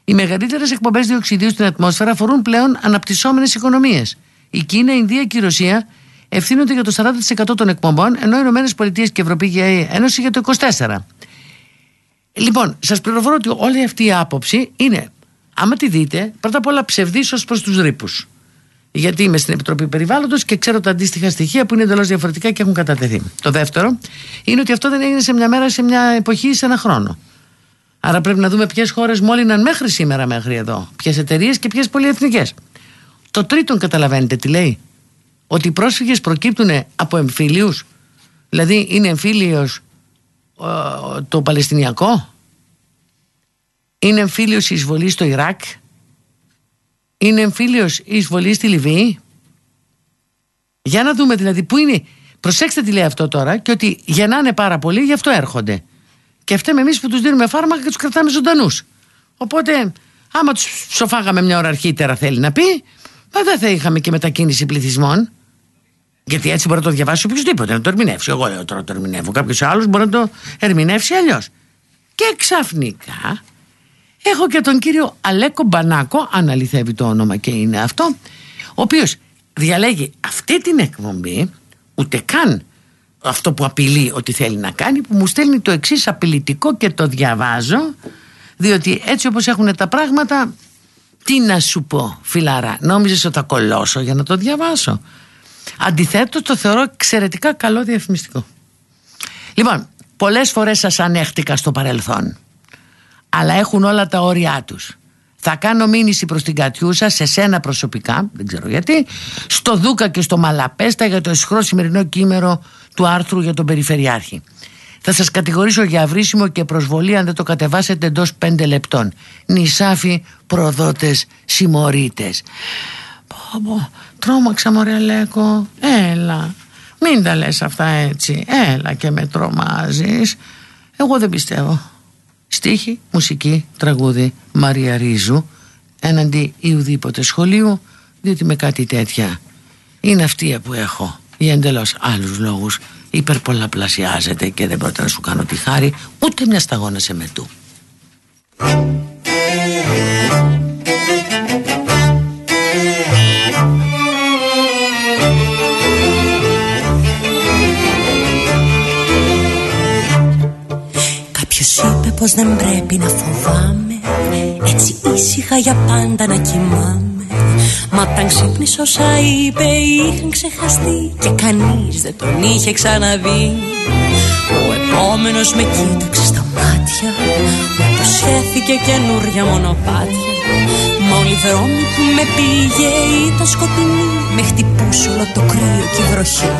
Οι μεγαλύτερες εκπομπές διοξιδίου στην ατμόσφαιρα αφορούν πλέον αναπτυσσόμενες οικονομίες. Η Κίνα, η Ινδία και η Ρωσία ευθύνονται για το 40% των εκπομπών, ενώ οι ΗΠΑ και η Ευρωπαϊκή Ένωση για το 24%. Λοιπόν, σας πληροφορώ ότι όλη αυτή η άποψη είναι, άμα τη δείτε, πρώτα απ' όλα ψευδής ως προς τους ρήπους. Γιατί είμαι στην Επιτροπή Περιβάλλοντος και ξέρω τα αντίστοιχα στοιχεία που είναι εντελώς διαφορετικά και έχουν κατατεθεί. Το δεύτερο είναι ότι αυτό δεν έγινε σε μια μέρα, σε μια εποχή, σε ένα χρόνο. Άρα πρέπει να δούμε ποιες χώρες μόλυναν μέχρι σήμερα, μέχρι εδώ. Ποιες εταιρείες και ποιες πολυεθνικές. Το τρίτον, καταλαβαίνετε τι λέει. Ότι οι πρόσφυγες προκύπτουν από εμφύλιους. Δηλαδή είναι εμφύλιος το Παλαιστινιακό. Είναι εμφύλιος η εισβολή στο Ιράκ. Είναι εμφύλιος η εισβολή στη Λιβύη; Για να δούμε δηλαδή πού είναι. Προσέξτε τι λέει αυτό τώρα και ότι γεννάνε πάρα πολύ, γι' αυτό έρχονται. Και φταίμε εμείς που τους δίνουμε φάρμακα και τους κρατάμε ζωντανούς. Οπότε, άμα τους σοφάγαμε μια ώρα αρχίτερα, θέλει να πει, μα δεν θα είχαμε και μετακίνηση πληθυσμών. Γιατί έτσι μπορεί να το διαβάσει οποιοδήποτε, να το ερμηνεύσει. Εγώ λέω τώρα το ερμηνεύω. Κάποιος άλλος μπορεί να το ερμηνεύσει αλλιώς. Και ξαφνικά έχω και τον κύριο Αλέκο Μπανάκο, αν αληθεύει το όνομα και είναι αυτό, ο οποίος διαλέγει αυτή την εκπομπή, ούτε καν αυτό που απειλεί ότι θέλει να κάνει, που μου στέλνει το εξής απειλητικό και το διαβάζω, διότι έτσι όπως έχουν τα πράγματα, τι να σου πω φιλάρα, νόμιζες ότι θα κολώσω για να το διαβάσω. Αντιθέτως το θεωρώ εξαιρετικά καλό διαφημιστικό. Λοιπόν, πολλές φορές σας ανέχτηκα στο παρελθόν, αλλά έχουν όλα τα όρια τους. Θα κάνω μήνυση προς την Κατιούσα σε σένα προσωπικά, δεν ξέρω γιατί, στο Δούκα και στο Μαλαπέστα για το εσχρό σημερινό κείμενο του άρθρου για τον Περιφερειάρχη. Θα σας κατηγορήσω για αυρίσιμο και προσβολή αν δεν το κατεβάσετε εντός πέντε λεπτών. Νησάφι, προδότες, συμμορίτες. Πω, τρόμαξα μωρέ Λέκο. Έλα, μην τα λες αυτά έτσι. Έλα και με τρομάζεις. Εγώ δεν πιστεύω. Στίχη, μουσική, τραγούδι, Μαρία Ρίζου έναντι ή ουδήποτε σχολείου διότι με κάτι τέτοια είναι αυτή που έχω για εντελώς άλλους λόγους υπερπολαπλασιάζεται και δεν μπορώ να σου κάνω τη χάρη ούτε μια σταγόνα σε μετού. Πως δεν πρέπει να φοβάμαι Έτσι ήσυχα για πάντα να κοιμάμαι. Μα όταν ξύπνησε όσα είπε είχαν ξεχαστεί Και κανείς δεν τον είχε ξαναδεί. Ο επόμενος με κοίταξε στα μάτια Μου προσχέθηκε καινούρια μονοπάτια. Μα όλοι οι δρόμοι που με πήγε ήταν σκοτεινοί Με χτυπούσε όλο το κρύο και η βροχή.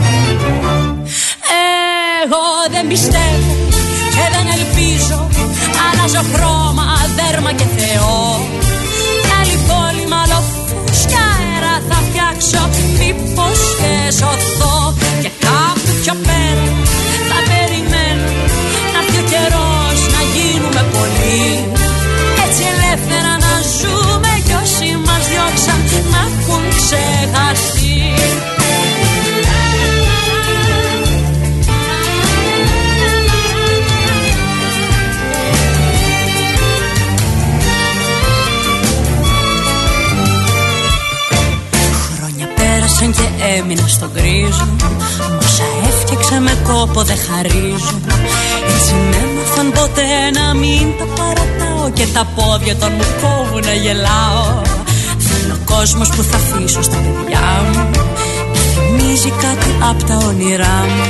Εγώ δεν πιστεύω και δεν ελπίζω Αλλάζω χρώμα, δέρμα και Θεό. Άλλη πόλη μάλλον κι αέρα θα φτιάξω. Μήπως και σωθώ Και κάπου πιο πέρα. Θα περιμένω Να έρθει ο καιρός να γίνουμε πολλοί. Έτσι ελεύθερα να ζούμε Κι όσοι μας διώξαν να έχουν ξεχαστεί Σαν και έμεινα στον κρίζο. Όσα έφτιαξα με κόπο δεν χαρίζω. Έτσι με έμαθαν ποτέ να μην τα παρατάω Και τα πόδια των μου κόβουν να γελάω. Θέλω ο κόσμος που θα αφήσω στα παιδιά μου Να θυμίζει κάτι απ' τα όνειρά μου.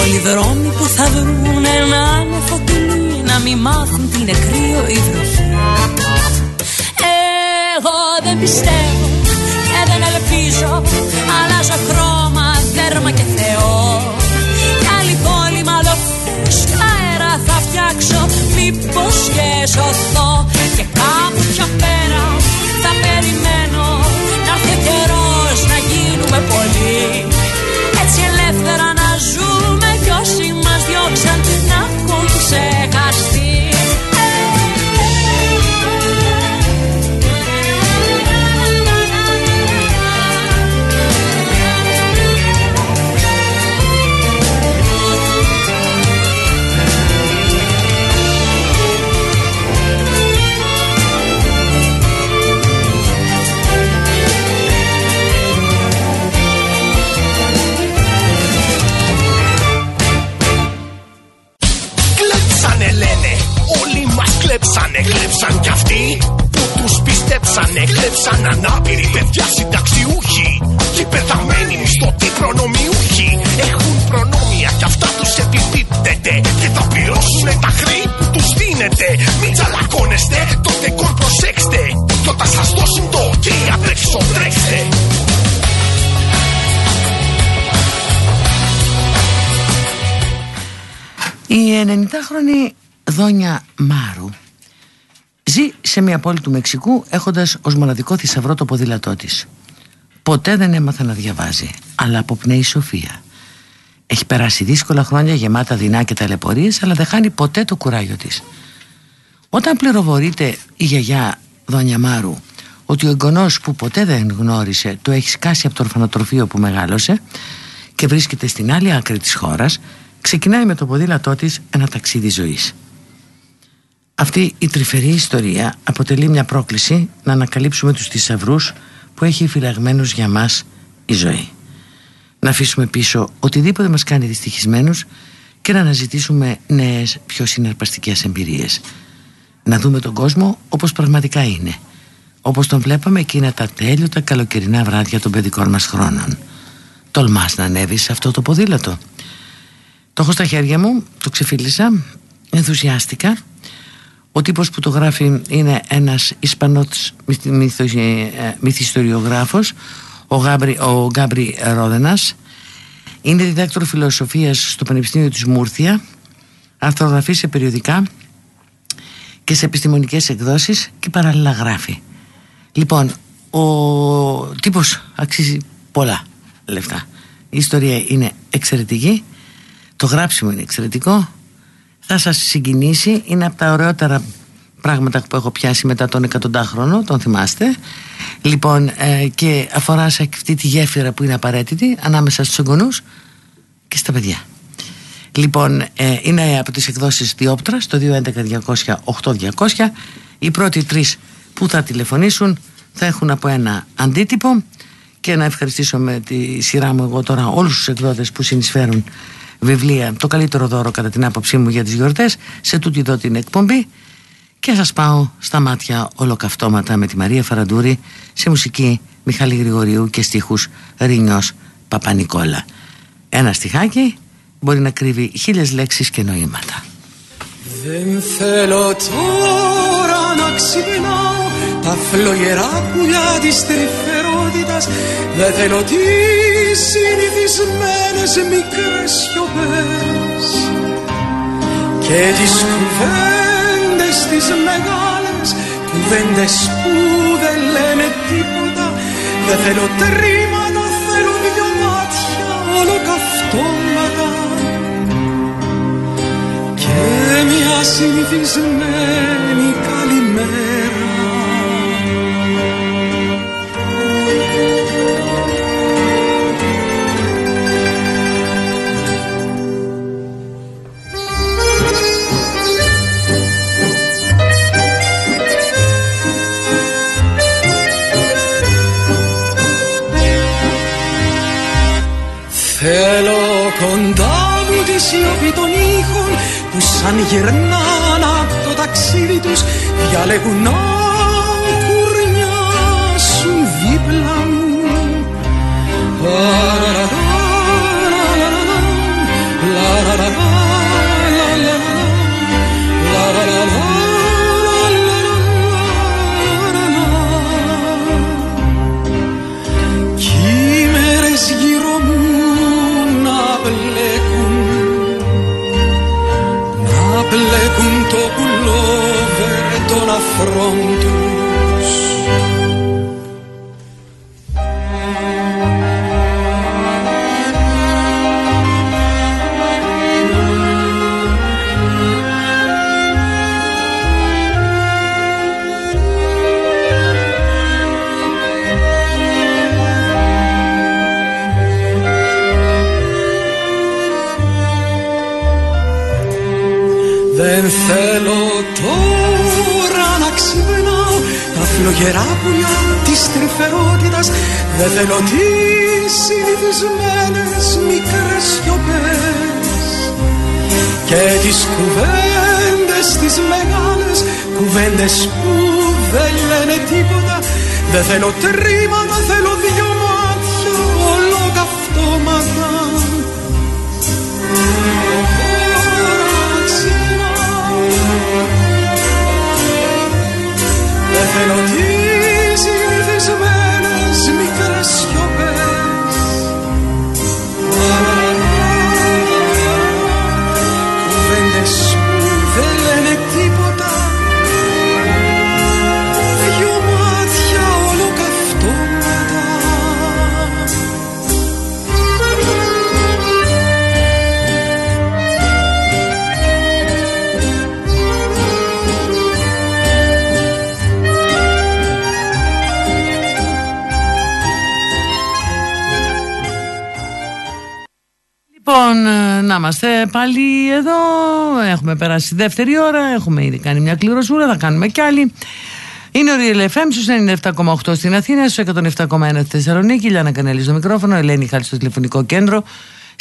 Όλοι οι δρόμοι που θα βρούνε να είναι φωτεινοί Να μην μάθουν την νεκρίο η βροχή. Εγώ δεν πιστεύω και δεν ελπίζω Αλλάζω χρώμα, δέρμα και Θεό. Κι άλλη πόλη μαλοφούς αέρα θα φτιάξω. Μήπως και σωθώ Και κάπου πιο πέρα. Θα περιμένω Να έρθει ο καιρός να γίνουμε πολλοί πόλη του Μεξικού έχοντας ως μοναδικό θησαυρό το ποδήλατό της. Ποτέ δεν έμαθε να διαβάζει, αλλά αποπνέει σοφία. Έχει περάσει δύσκολα χρόνια γεμάτα δεινά και ταλαιπωρίες, αλλά δεν χάνει ποτέ το κουράγιο της. Όταν πληροφορείται η γιαγιά Δόνια Μάρου ότι ο εγγονός που ποτέ δεν γνώρισε το έχει σκάσει από το ορφανοτροφείο που μεγάλωσε και βρίσκεται στην άλλη άκρη της χώρας, ξεκινάει με το ποδήλατό της ένα ταξίδι ζωής. Αυτή η τρυφερή ιστορία αποτελεί μια πρόκληση να ανακαλύψουμε τους θησαυρούς που έχει φυλαγμένους για μας η ζωή. Να αφήσουμε πίσω οτιδήποτε μας κάνει δυστυχισμένους και να αναζητήσουμε νέες πιο συναρπαστικές εμπειρίες. Να δούμε τον κόσμο όπως πραγματικά είναι. Όπως τον βλέπαμε εκείνα τα τέλειωτα καλοκαιρινά βράδια των παιδικών μας χρόνων. Τολμάς να ανέβεις σε αυτό το ποδήλατο. Το έχω στα χέρια μου, το ξεφίλησα, ενθουσιάστηκα. Ο τύπος που το γράφει είναι ένας Ισπανός μυθιστοριογράφος, ο, Γάμπρι, ο Γκάμπρι Ρόδενας. Είναι διδάκτορο φιλοσοφίας στο Πανεπιστήμιο της Μούρθια, αρθρογραφεί σε περιοδικά και σε επιστημονικές εκδόσεις και παράλληλα γράφει. Λοιπόν, ο τύπος αξίζει πολλά λεφτά. Η ιστορία είναι εξαιρετική το γράψιμο είναι εξαιρετικό θα σας συγκινήσει. Είναι από τα ωραιότερα πράγματα που έχω πιάσει μετά τον εκατοντάχρονο τον θυμάστε. Λοιπόν ε, και αφορά σε αυτή τη γέφυρα που είναι απαραίτητη ανάμεσα στους εγγονούς και στα παιδιά. Λοιπόν ε, είναι από τις εκδόσεις Διόπτρας στο 211-200-8200 οι πρώτοι τρεις που θα τηλεφωνήσουν θα έχουν από ένα αντίτυπο. Και να ευχαριστήσω με τη σειρά μου εγώ τώρα όλους τους εκδότες που συνεισφέρουν βιβλία το καλύτερο δώρο κατά την άποψή μου για τις γιορτές. Σε τούτη εδώ την εκπομπή. Και σας πάω στα μάτια ολοκαυτώματα με τη Μαρία Φαραντούρη σε μουσική Μιχάλη Γρηγορίου και στίχους Ρίνιος Παπανικόλα. Ένα στιχάκι μπορεί να κρύβει χίλιες λέξεις και νοήματα. Δεν θέλω τώρα να ξυπνάω τα φλογερά πουλιά της τρυφερότητας. Δεν θέλω τις συνηθισμένες μικρές σιωπές Και τις κουβέντες τις μεγάλες Κουβέντες που δεν λένε τίποτα. Δεν θέλω τρίματα, θέλω δυο μάτια ολοκαυτώματα Και μια συνηθισμένη καλημέρα των ήχων που σαν γυρνάνε από το ταξίδι τους διαλέγουν να κουρνιάσουν δίπλα μου. Λα, λα, Δεν θέλω τώρα να ξυπνάω τα φλογερά πουλιά της τρυφερότητας. Δεν θέλω τις συνηθισμένες μικρές σιωπές Και τις κουβέντες τις μεγάλες κουβέντες που δεν λένε τίποτα. Δεν θέλω τρίματα, θέλω δυο μάτια ολοκαυτώματα Δεν να είμαστε πάλι εδώ. Έχουμε περάσει τη δεύτερη ώρα. Έχουμε ήδη κάνει μια κληροσούρα. Θα κάνουμε κι άλλη. Είναι ο Real FM στους 97,8 στην Αθήνα, στους 107,1 στη Θεσσαλονίκη. Λιάννα Κανέλης στο μικρόφωνο, Ελένη Χάλη στο τηλεφωνικό κέντρο.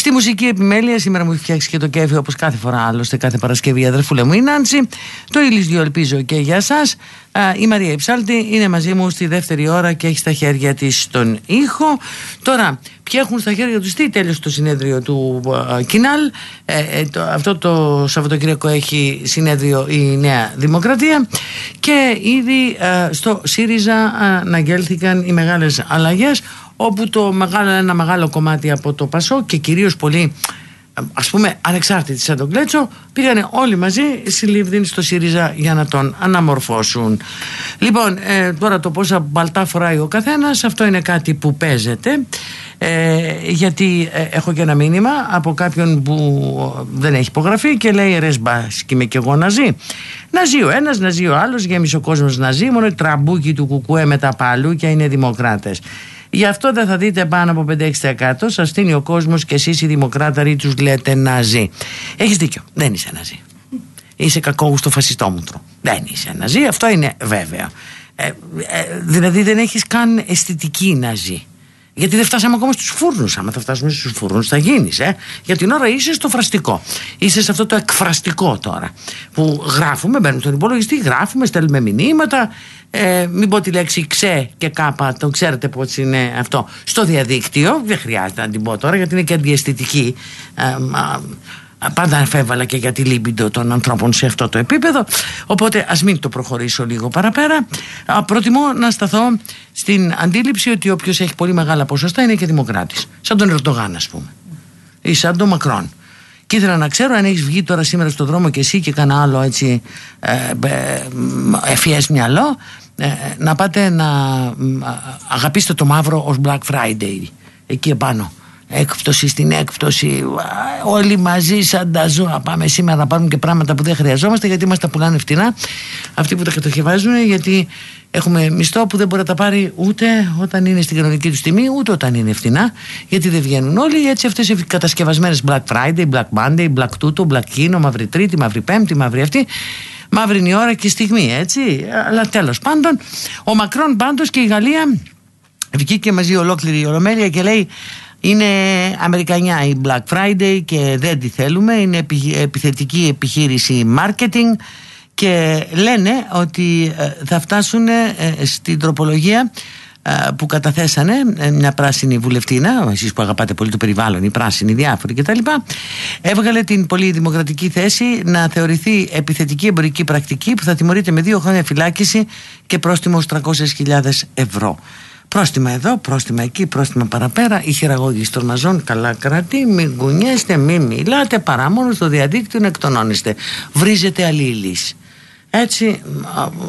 Στη μουσική επιμέλεια, σήμερα μου έχει φτιάξει και το κέφι όπως κάθε φορά άλλωστε, κάθε Παρασκευή, η αδερφούλα μου η Νάντσι. Το ηλίσιο ελπίζω και για εσά. Η Μαρία Υψάλτη είναι μαζί μου στη δεύτερη ώρα και έχει στα χέρια της τον ήχο. Τώρα, ποιοι έχουν στα χέρια τους τι τέλειωσε το συνέδριο του α, Κινάλ. Ε, ε, το, αυτό το Σαββατοκύριακο έχει συνέδριο η Νέα Δημοκρατία και ήδη α, στο ΣΥΡΙΖΑ αναγγέλθηκαν οι μεγάλες αλλαγές όπου το μεγάλο, ένα μεγάλο κομμάτι από το Πασό και κυρίως πολύ ας πούμε ανεξάρτητοι σαν τον Κλέτσο πήγανε όλοι μαζί συλλήβδιν στο ΣΥΡΙΖΑ για να τον αναμορφώσουν. Λοιπόν ε, τώρα το πόσα μπαλτά φοράει ο καθένας αυτό είναι κάτι που παίζεται ε, γιατί ε, έχω και ένα μήνυμα από κάποιον που δεν έχει υπογραφεί και λέει ρε και είμαι και εγώ να ζει να ζει ο ένας, να ζει ο άλλος γέμισε ο κόσμος να ζει μόνο οι τραμπούκοι του κουκουέ με τα παλούκια είναι δημοκράτες Γι' αυτό δεν θα δείτε πάνω από 5-6%. Σας στείνει ο κόσμος και εσείς οι δημοκράταροι του λέτε ναζί. Έχεις δίκιο. Δεν είσαι ναζί. Είσαι κακόγουστο φασιστόμουτρο. Δεν είσαι ναζί. Αυτό είναι βέβαιο. Ε, ε, δηλαδή δεν έχεις καν αισθητική ναζί. Γιατί δεν φτάσαμε ακόμα στους φούρνους. Άμα θα φτάσουμε στους φούρνους, θα γίνεις. Ε; Για την ώρα είσαι στο φραστικό. Είσαι σε αυτό το εκφραστικό τώρα. Που γράφουμε, μπαίνουμε στον υπολογιστή, γράφουμε, στέλνουμε μηνύματα. Ε, μην πω τη λέξη ξέ και κάπα, το ξέρετε πώς είναι αυτό. Στο διαδίκτυο, δεν χρειάζεται να την πω τώρα γιατί είναι και αντιαισθητική. Ε, πάντα αφέβαλα και για τη λίμπιντο των ανθρώπων σε αυτό το επίπεδο. Οπότε ας μην το προχωρήσω λίγο παραπέρα. Προτιμώ να σταθώ στην αντίληψη ότι όποιος έχει πολύ μεγάλα ποσοστά είναι και δημοκράτης. Σαν τον Ερντογάν ας πούμε. Ή σαν τον Μακρόν και ήθελα να ξέρω αν έχεις βγει τώρα σήμερα στον δρόμο και εσύ και κανένα άλλο έτσι ε, ε, ευφυές μυαλό ε, να πάτε να αγαπήσετε το μαύρο ως Black Friday εκεί επάνω έκπτωση στην έκπτωση. Όλοι μαζί σαν τα ζώα. Πάμε σήμερα να πάρουμε και πράγματα που δεν χρειαζόμαστε γιατί μας τα πουλάνε φτηνά. Αυτοί που τα κατοχεβάζουν γιατί έχουμε μισθό που δεν μπορεί να τα πάρει ούτε όταν είναι στην κανονική τους τιμή ούτε όταν είναι φτηνά γιατί δεν βγαίνουν όλοι. Έτσι αυτές οι κατασκευασμένες Black Friday, Black Monday, Black Tuto, Black Kino, Μαύρη Τρίτη, Μαύρη Πέμπτη, Μαύρη αυτή. Μαύρη είναι η ώρα και η στιγμή έτσι. Αλλά τέλος πάντων ο Μακρόν πάντως και η Γαλλία βγήκε μαζί ολόκληρη η Ολομέλεια και λέει είναι Αμερικανιά η Black Friday και δεν τη θέλουμε. Είναι επιθετική επιχείρηση marketing και λένε ότι θα φτάσουν στην τροπολογία που καταθέσανε μια πράσινη βουλευτήνα, εσείς που αγαπάτε πολύ το περιβάλλον, οι πράσινοι διάφοροι κτλ. Έβγαλε την πολύ δημοκρατική θέση να θεωρηθεί επιθετική εμπορική πρακτική που θα τιμωρείται με δύο χρόνια φυλάκιση και πρόστιμο 300.000 ευρώ. Πρόστιμα εδώ, πρόστιμα εκεί, πρόστιμα παραπέρα. Η χειραγώγηση των μαζών καλά κρατεί. Μην κουνιέστε, μην μιλάτε. Παρά μόνος στο διαδίκτυο να εκτονώνεστε. Βρίζετε άλλη λύση. έτσι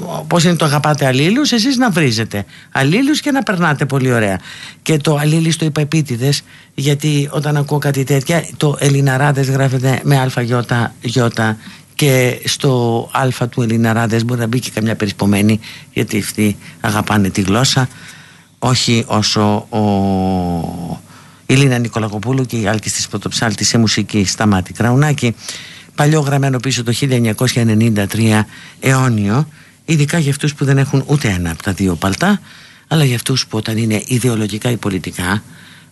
όπως είναι το αγαπάτε αλλήλους εσείς να βρίζετε αλλήλους και να περνάτε πολύ ωραία και το αλλήλεις το είπα επίτηδες γιατί όταν ακούω κάτι τέτοια το Ελληναράδες γράφεται με αλφα γιώτα και στο α του Ελληναράδες μπορεί να μπει και καμιά περισπομένη γιατί αυτοί αγαπάνε τη γλώσσα όχι όσο ο... η Λίνα Νικολακοπούλου και η Άλκης της Πρωτοψάλτης σε μουσική σταμάτη Κραουνάκη. Παλιό γραμμένο πίσω το 1993 αιώνιο. Ειδικά για αυτούς που δεν έχουν ούτε ένα από τα δύο παλτά αλλά για αυτούς που όταν είναι ιδεολογικά ή πολιτικά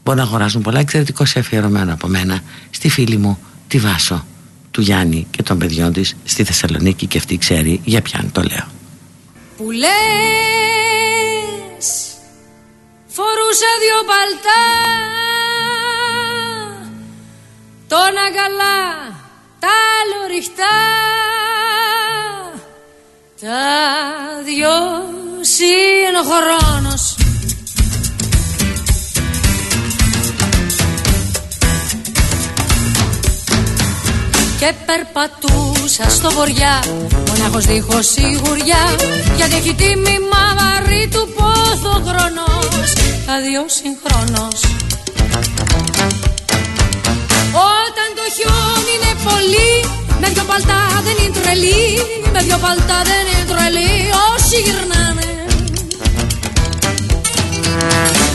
μπορούν να αγοράζουν πολλά εξαιρετικό σε αφιερωμένο από μένα στη φίλη μου τη Βάσο του Γιάννη και των παιδιών της στη Θεσσαλονίκη και αυτή ξέρει για ποιαν το λέω. Που λες φορούσα δυο παλτά. Τον αγκαλά τα λοριχτά τα δυο χρόνος και περπατούσα στο βοριά μονάχος δίχως σιγουριά γιατί έχει τίμημα βαρύ του πόθο χρόνος. Τα δυο συγχρόνως. Όταν το χιόνι είναι πολύ με δυο παλτά δεν είναι τρελή. Με δυο παλτά δεν είναι τρελή όσοι γυρνάνε.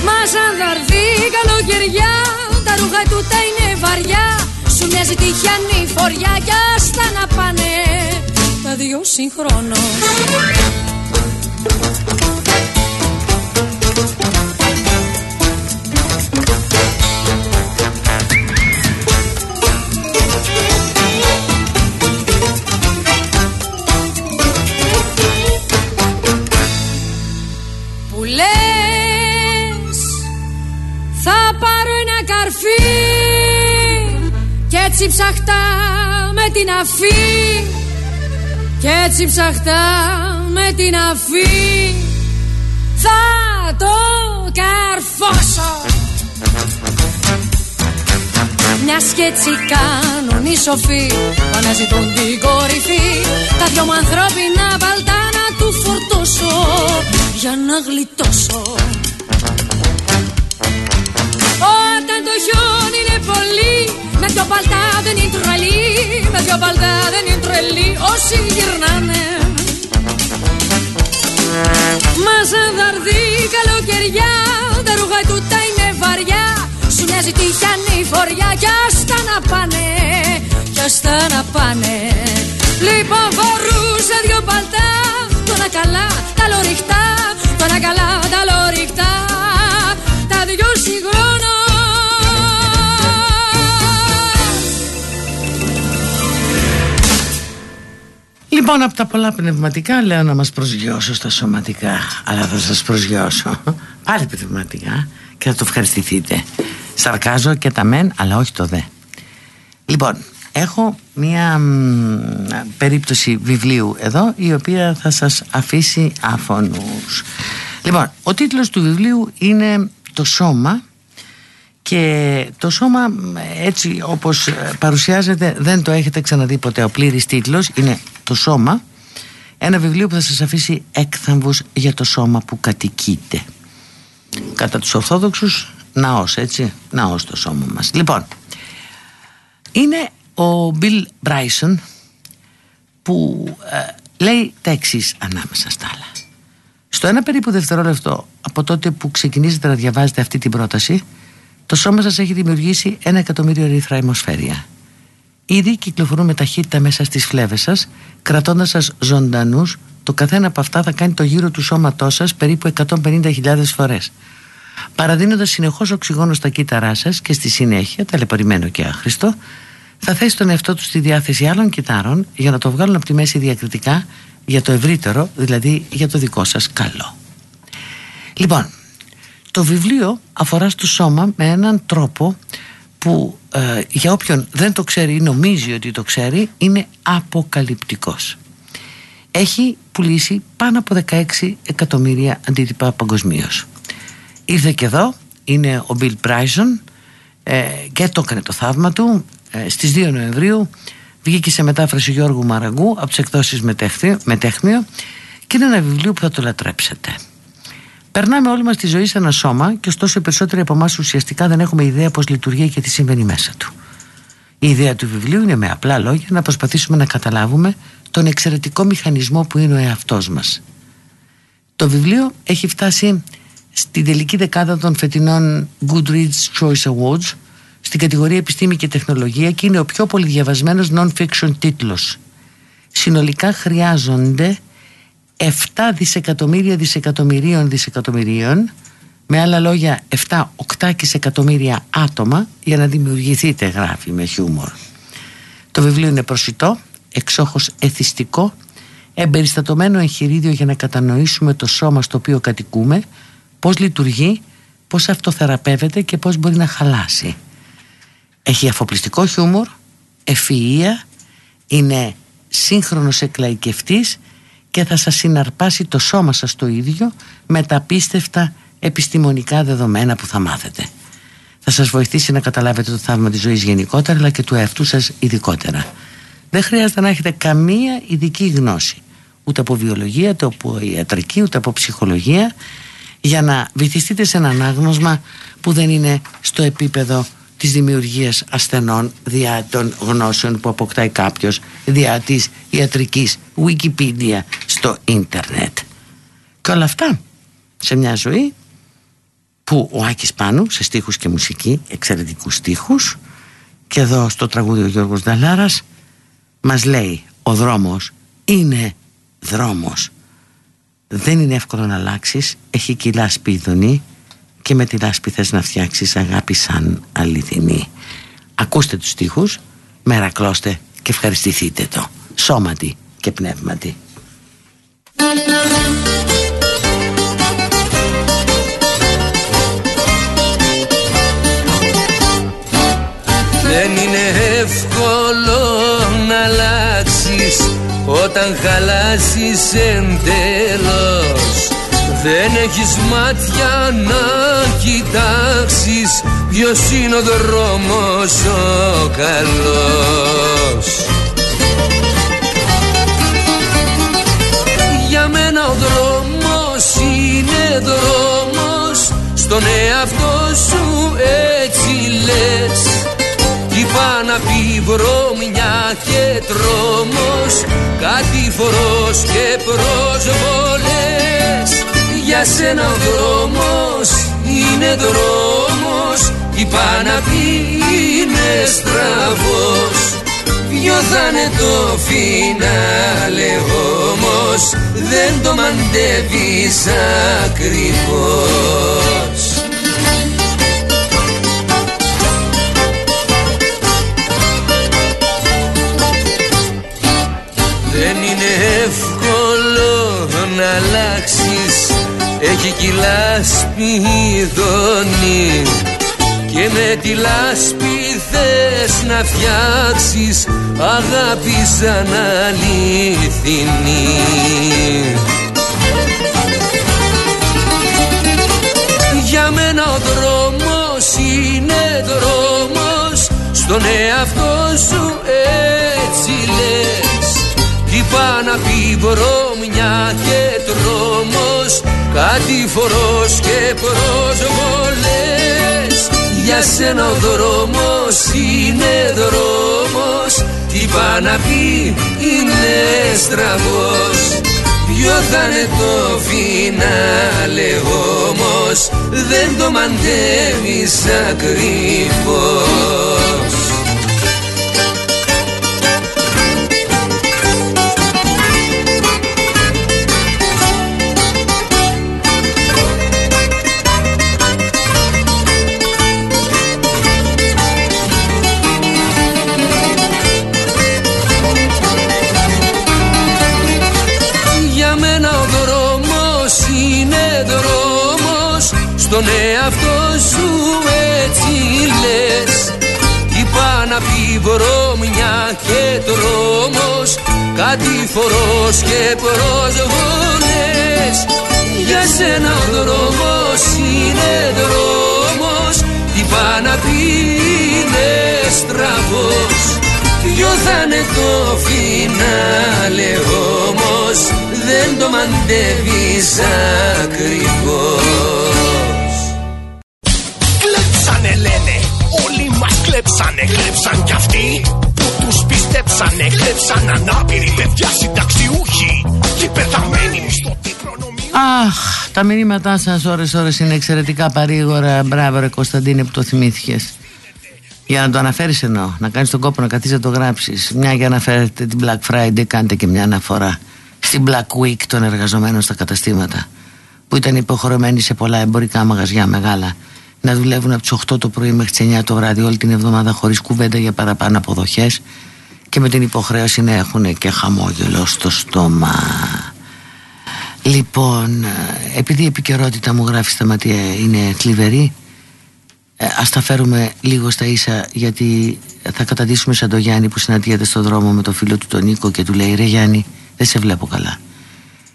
Μα σαν θα καλοκαιριά τα ρούχα του τα είναι βαριά σου μοιάζει τυχιανή φοριά κι άστα να πάνε τα δυο συγχρόνως έτσι ψαχτά με την αφή. Και έτσι ψαχτά με την αφή. Θα το καρφώσω. Μια σκέψη κάνουν οι σοφοί που αναζητούν την κορυφή. Τα δυο μου ανθρώπινα παλτά να του φορτώσω για να γλιτώσω. Όταν το χιόνι είναι πολύ με δυο παλτά δεν είναι τρελή Με δυο παλτά δεν είναι τρελή Όσοι γυρνάνε Μα σαν θα καλοκαιριά Τα ρούχα του τα είναι βαριά Σου μοιάζει τυχιανή φοριά Κι άστα να πάνε Κι άστα να πάνε Λοιπόν φορούσα δυο παλτά Τώρα καλά τα λοριχτά Τώρα καλά τα λοριχτά Λοιπόν, από τα πολλά πνευματικά λέω να μας προσγειώσω στα σωματικά. Αλλά θα σας προσγειώσω πάλι πνευματικά και θα το ευχαριστηθείτε. Σαρκάζω και τα μεν, αλλά όχι το δε. Λοιπόν, έχω μία περίπτωση βιβλίου εδώ η οποία θα σας αφήσει αφωνούς. Λοιπόν, ο τίτλος του βιβλίου είναι «Το σώμα» και το σώμα έτσι όπως παρουσιάζεται δεν το έχετε ξαναδεί ποτέ ο πλήρης τίτλος είναι το σώμα. Ένα βιβλίο που θα σας αφήσει έκθαμβους για το σώμα που κατοικείται κατά τους Ορθόδοξους ναός έτσι; Ναός το σώμα μας. Λοιπόν είναι ο Μπιλ Μπράισον που ε, λέει τα εξής ανάμεσα στα άλλα. Στο ένα περίπου δευτερόλεπτο από τότε που ξεκινήσετε να διαβάζετε αυτή την πρόταση το σώμα σας έχει δημιουργήσει ένα εκατομμύριο ερυθρά αιμοσφαίρια Ήδη κυκλοφορούν με ταχύτητα μέσα στις φλέβες σας, κρατώντας σας ζωντανούς, το καθένα από αυτά θα κάνει το γύρο του σώματός σας περίπου 150.000 φορές. Παραδίνοντας συνεχώς οξυγόνο στα κύτταρά σας και στη συνέχεια, ταλαιπωρημένο και άχρηστο, θα θέσει τον εαυτό τους στη διάθεση άλλων κυτάρων για να το βγάλουν από τη μέση διακριτικά για το ευρύτερο, δηλαδή για το δικό σας καλό. Λοιπόν, το βιβλίο αφορά στο σώμα με έναν τρόπο που ε, για όποιον δεν το ξέρει ή νομίζει ότι το ξέρει είναι αποκαλυπτικός. Έχει πουλήσει πάνω από 16 εκατομμύρια αντίτυπα παγκοσμίως. Ήρθε και εδώ, είναι ο Bill Bryson ε, και το έκανε το θαύμα του. Ε, στις 2 Νοεμβρίου Βγήκε σε μετάφραση Γιώργου Μαραγκού από τις εκδόσεις Μετέχνιο και είναι ένα βιβλίο που θα το λατρέψετε. Περνάμε όλοι μας τη ζωή σε ένα σώμα και ωστόσο οι περισσότεροι από εμάς ουσιαστικά δεν έχουμε ιδέα πώς λειτουργεί και τι συμβαίνει μέσα του. Η ιδέα του βιβλίου είναι με απλά λόγια να προσπαθήσουμε να καταλάβουμε τον εξαιρετικό μηχανισμό που είναι ο εαυτός μας. Το βιβλίο έχει φτάσει στην τελική δεκάδα των φετινών Goodreads Choice Awards στην κατηγορία Επιστήμη και Τεχνολογία και είναι ο πιο πολύ διαβασμένος non-fiction τίτλος. Συνολικά χρειάζονται 7 δισεκατομμύρια δισεκατομμυρίων δισεκατομμυρίων με άλλα λόγια 7-8 εκατομμύρια άτομα για να δημιουργηθείτε γράφει με χιούμορ. Το βιβλίο είναι προσιτό, εξόχως εθιστικό, εμπεριστατωμένο εγχειρίδιο για να κατανοήσουμε το σώμα στο οποίο κατοικούμε, πώς λειτουργεί, πώς αυτοθεραπεύεται και πώς μπορεί να χαλάσει. Έχει αφοπλιστικό χιούμορ, ευφυΐα, είναι σύγχρονος εκλαϊκευτής και θα σας συναρπάσει το σώμα σας το ίδιο με τα απίστευτα επιστημονικά δεδομένα που θα μάθετε. Θα σας βοηθήσει να καταλάβετε το θαύμα της ζωής γενικότερα αλλά και του εαυτού σας ειδικότερα. Δεν χρειάζεται να έχετε καμία ειδική γνώση ούτε από βιολογία, ούτε από ιατρική, ούτε από ψυχολογία για να βυθιστείτε σε ένα ανάγνωσμα που δεν είναι στο επίπεδο της δημιουργίας ασθενών διά των γνώσεων που αποκτάει κάποιος διά της ιατρικής Wikipedia στο ίντερνετ. Και όλα αυτά σε μια ζωή που ο Άκης Πάνου σε στίχους και μουσική, εξαιρετικούς στίχους και εδώ στο τραγούδι ο Γιώργος Δαλάρας μας λέει ο δρόμος είναι δρόμος δεν είναι εύκολο να αλλάξεις έχει κιλά σπίδωνη και με τη λάσπη θες να φτιάξεις αγάπη σαν αληθινή. Ακούστε τους στίχους μερακλώστε και ευχαριστηθείτε το. Σώματι και πνεύματι. Δεν είναι εύκολο να αλλάξεις όταν χαλάσεις εντελώς δεν έχεις μάτια να κοιτάξεις Ποιος είναι ο δρόμος ο καλός. Για μένα ο δρόμος είναι δρόμος Στον εαυτό σου έτσι λες. Τι πά να πει βρωμιά και τρόμος Κάτι φορός και προσβολές για σένα ο δρόμος είναι δρόμος. Η Παναπή είναι στραβός. Ποιο θα είναι το φινάλε όμως δεν το μαντεύεις ακριβώς. Δεν είναι εύκολο να αλλάξεις έχει κι λάσπη δόνη και με τη λάσπη θες να φτιάξεις αγάπη σαν αληθινή. Για μένα ο δρόμος είναι δρόμος στον εαυτό σου έτσι λες τι πά να πει βρωμιά και τρόμος Κάτι φορός και προσβολές Για σένα ο δρόμος είναι δρόμος Τι πά να πει είναι στραβός. Ποιο θα είναι το φινάλε όμως Δεν το μαντεύεις ακριβώς και τρόμος Κάτι φορός και προσβολές Για σένα ο δρόμος είναι δρόμος Είπα να πει είναι στραβός. Ποιο θα είναι το φινάλε όμως δεν το μαντεύεις ακριβώς. Κλέψανε λένε, όλοι μας κλέψανε, κλέψαν κι αυτοί που τους πιστέψανε, κλέψαν ανάπηροι παιδιά συνταξιούχοι και πεθαμένοι μισθωτοί Αχ, τα μηνύματά σας ώρες-ώρες είναι εξαιρετικά παρήγορα. Μπράβο, ρε Κωνσταντίνε, που το θυμήθηκες. Για να το αναφέρεις εννοώ, να κάνεις τον κόπο να καθίσει να το γράψεις. Μια για να φέρετε την Black Friday, κάντε και μια αναφορά στην Black Week των εργαζομένων στα καταστήματα. Που ήταν υποχρεωμένοι σε πολλά εμπορικά μαγαζιά μεγάλα να δουλεύουν από τις 8 το πρωί μέχρι τις 9 το βράδυ όλη την εβδομάδα χωρίς κουβέντα για παραπάνω αποδοχές και με την υποχρέωση να έχουν και χαμόγελο στο στόμα. Λοιπόν, ε, επειδή η επικαιρότητα μου γράφει στα ματία είναι θλιβερή, ε, ας τα φέρουμε λίγο στα ίσα γιατί θα καταντήσουμε σαν τον Γιάννη που συναντιέται στον δρόμο με το φίλο του τον Νίκο και του λέει «Ρε Γιάννη, δεν σε βλέπω καλά».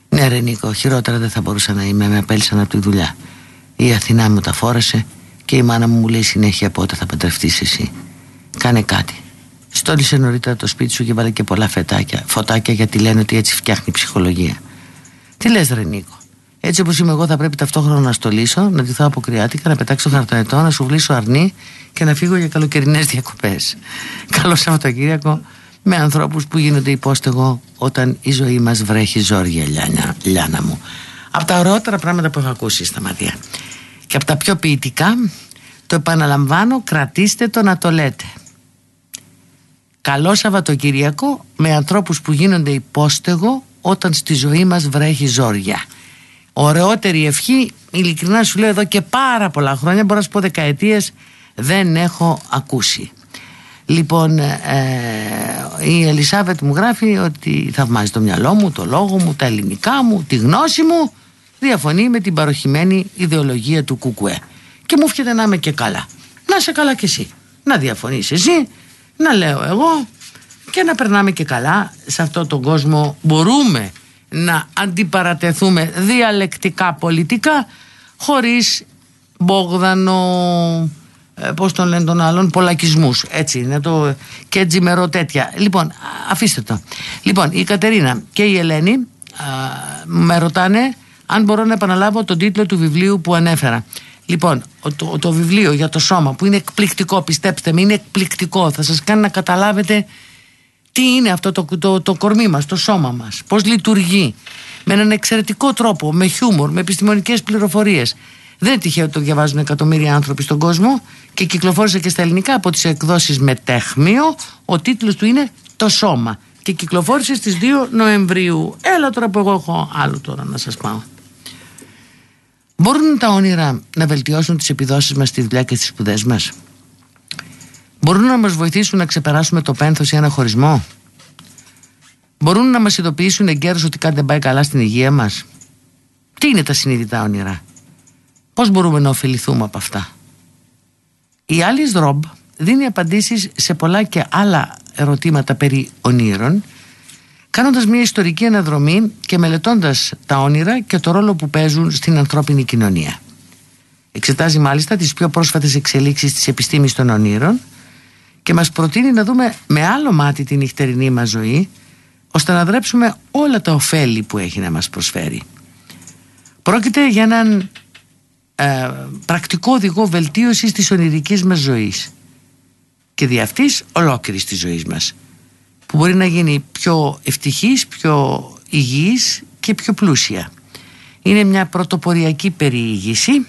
«Ναι ρε Νίκο, χειρότερα δεν θα μπορούσα να είμαι, με απέλησαν από τη δουλειά. Η Αθηνά μου τα φόρεσε και η μάνα μου μου λέει συνέχεια πότε θα παντρευτείς εσύ. Κάνε κάτι. Στόλισε νωρίτερα το σπίτι σου και βάλε και πολλά φετάκια, φωτάκια γιατί λένε ότι έτσι φτιάχνει ψυχολογία. Τι λες, Ρε Νίκο; Έτσι όπως είμαι εγώ, θα πρέπει ταυτόχρονα να στολίσω, να ντυθώ από κρυάτικα, να πετάξω χαρταετό, να σου βλύσω αρνί και να φύγω για καλοκαιρινές διακοπές. [LAUGHS] Καλό Σαββατοκύριακο με ανθρώπους που γίνονται υπόστεγο όταν η ζωή μας βρέχει ζόρια, λιάνα, λιάνα μου. Από τα ωραιότερα πράγματα που έχω ακούσει στα μάτια. Και από τα πιο ποιητικά, το επαναλαμβάνω, κρατήστε το να το λέτε. Καλό Σαββατοκύριακο με ανθρώπους που γίνονται υπόστεγο όταν στη ζωή μας βρέχει ζόρια. Ωραιότερη ευχή, ειλικρινά σου λέω εδώ και πάρα πολλά χρόνια, μπορώ να σου πω δεκαετίες, δεν έχω ακούσει. Λοιπόν, ε, η Ελισάβετ μου γράφει ότι θαυμάζει το μυαλό μου, το λόγο μου, τα ελληνικά μου, τη γνώση μου. Διαφωνεί με την παροχημένη ιδεολογία του Κουκουέ. Και μου φτιάχνει να είμαι και καλά. Να είσαι καλά κι εσύ. Να διαφωνείς εσύ, να λέω εγώ, και να περνάμε και καλά σε αυτόν τον κόσμο. Μπορούμε να αντιπαρατεθούμε διαλεκτικά πολιτικά χωρίς Μπόγδανο ε, πώς τον λένε τον άλλον πολλακισμούς. Έτσι είναι το και τζιμερό τέτοια. Λοιπόν αφήστε το. Λοιπόν η Κατερίνα και η Ελένη α, με ρωτάνε αν μπορώ να επαναλάβω τον τίτλο του βιβλίου που ανέφερα Λοιπόν, το, το βιβλίο για το σώμα που είναι εκπληκτικό, πιστέψτε με, είναι εκπληκτικό. Θα σας κάνει να καταλάβετε τι είναι αυτό το, το, το κορμί μας, το σώμα μας, πώς λειτουργεί με έναν εξαιρετικό τρόπο, με χιούμορ, με επιστημονικές πληροφορίες. Δεν είναι τυχαίο ότι το διαβάζουν εκατομμύρια άνθρωποι στον κόσμο και κυκλοφόρησε και στα ελληνικά από τις εκδόσεις με τέχμιο. Ο τίτλος του είναι «Το σώμα» και κυκλοφόρησε στις 2 Νοεμβρίου. Έλα τώρα που εγώ έχω άλλο τώρα να σας πάω. Μπορούν τα όνειρα να βελτιώσουν τις επιδόσεις μας στη δουλειά και στις σπουδές μας; Μπορούν να μας βοηθήσουν να ξεπεράσουμε το πένθος ή ένα χωρισμό μπορούν να μας ειδοποιήσουν εγκαίρως ότι κάτι δεν πάει καλά στην υγεία μας; Τι είναι τα συνειδητά όνειρα; Πώς μπορούμε να ωφεληθούμε από αυτά; Η Alice Rob δίνει απαντήσεις σε πολλά και άλλα ερωτήματα περί ονείρων κάνοντας μια ιστορική αναδρομή και μελετώντας τα όνειρα και το ρόλο που παίζουν στην ανθρώπινη κοινωνία. Εξετάζει μάλιστα τις πιο πρόσφατες εξελίξεις της επιστήμης των ονείρων και μας προτείνει να δούμε με άλλο μάτι την νυχτερινή μας ζωή ώστε να δρέψουμε όλα τα ωφέλη που έχει να μας προσφέρει. Πρόκειται για έναν ε, πρακτικό οδηγό βελτίωσης της ονειρικής μας ζωής και δι' αυτής ολόκληρης της ζωής μας που μπορεί να γίνει πιο ευτυχής, πιο υγιής και πιο πλούσια. Είναι μια πρωτοποριακή περιήγηση,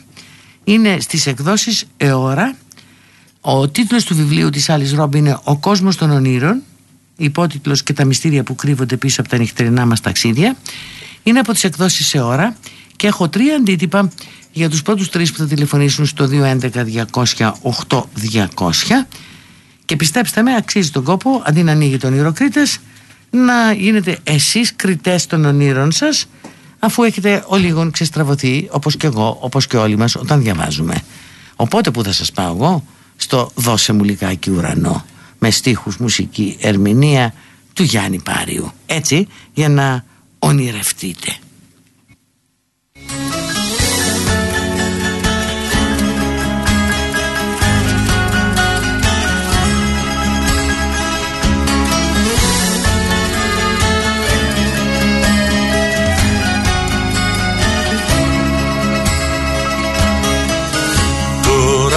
είναι στις εκδόσεις ΕΟΡΑ ο τίτλος του βιβλίου της Άλλης Ρόμπ είναι «Ο κόσμος των ονείρων» υπότιτλος και τα μυστήρια που κρύβονται πίσω από τα νυχτερινά μας ταξίδια είναι από τις εκδόσεις σε ώρα και έχω τρία αντίτυπα για τους πρώτους τρεις που θα τηλεφωνήσουν στο 211-200-8200 και πιστέψτε με αξίζει τον κόπο αντί να ανοίγει τον ονειροκρίτες να γίνετε εσείς κριτές των ονείρων σας αφού έχετε ο λίγων ξεστραβωθεί όπως και εγώ, όπως και όλοι μας όταν διαβάζουμε οπότε που θα σας πάω εγώ; Στο «Δώσε μου λιγάκι ουρανό» με στίχους, μουσική, ερμηνεία του Γιάννη Πάριου. Έτσι για να ονειρευτείτε.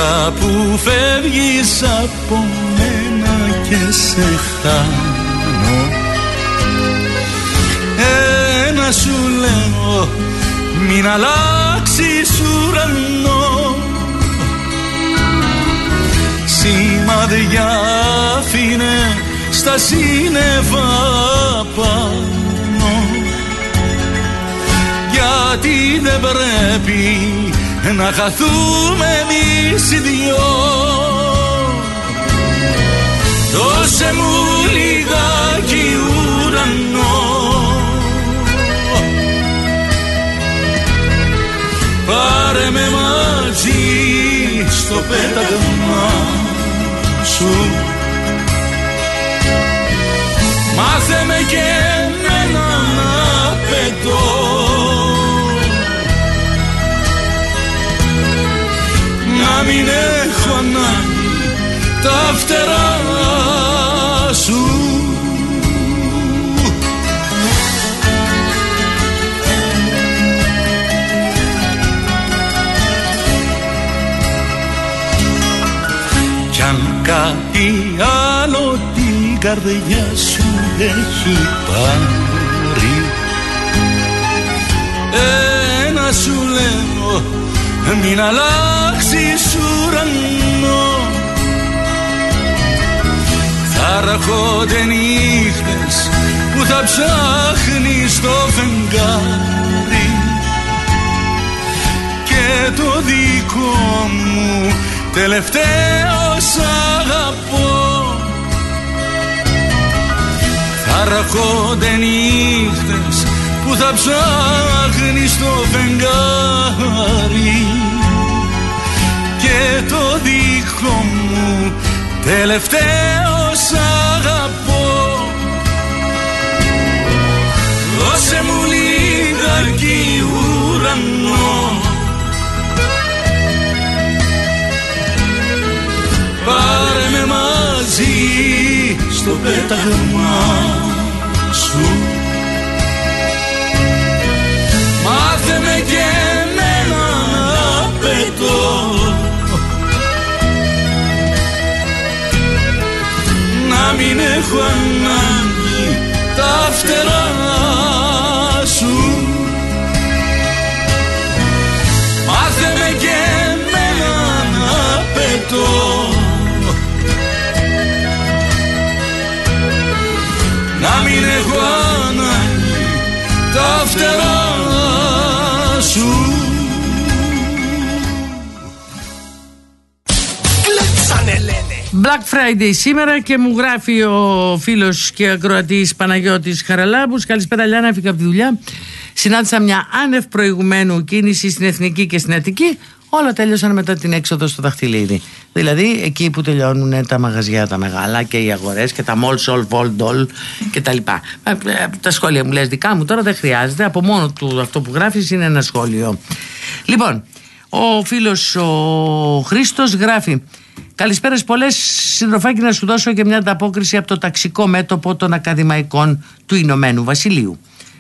Τώρα που φεύγεις από μένα και σε χάνω. Ένα σου λέω μην αλλάξεις ουρανό. Σημαδιά αφήνε στα σύννεφα πάνω. Γιατί δεν πρέπει να χαθούμε εμείς οι δυο. Δώσε μου λιγάκι ουρανό. Πάρε με μαζί στο πέταγμα σου. Μάθε με και φτερά σου. Κι αν κάτι άλλο την καρδιά σου έχει πάρει Ένα σου λέω μην αλλάξεις ουρανό Θα έρχονται νύχτες που θα ψάχνεις το φεγγάρι. Και το δικό μου τελευταίο σ' αγαπώ. Θα έρχονται νύχτες που θα ψάχνεις το φεγγάρι. Και το δικό μου τελευταίο σ' αγαπώ. Δώσε μου λίγαρκη ουρανό. Πάρε με μαζί στο πέταγμα μην έχω ανάγκη. Τα φτερά Black Friday σήμερα και μου γράφει ο φίλος και ακροατής Παναγιώτης Χαραλάμπους Καλησπέρα Λιάννα, έφυγα από τη δουλειά Συνάντησα μια άνευ προηγουμένου κίνηση στην Εθνική και στην Αττική Όλα τέλειωσαν μετά την έξοδο στο δαχτυλίδι. Δηλαδή εκεί που τελειώνουν τα μαγαζιά τα μεγάλα και οι αγορές και τα mall, sol, vol, doll και τα λοιπά. Ε, ε, Τα σχόλια μου λες δικά μου τώρα δεν χρειάζεται. Από μόνο του αυτό που γράφεις είναι ένα σχόλιο. Λοιπόν, ο φίλος ο Χρήστος γράφει Καλησπέρα πολλές. Συντροφάκι να σου δώσω και μια ανταπόκριση από το ταξικό μέτωπο των ακαδημαϊκών του Ηνωμένου Βασιλείου.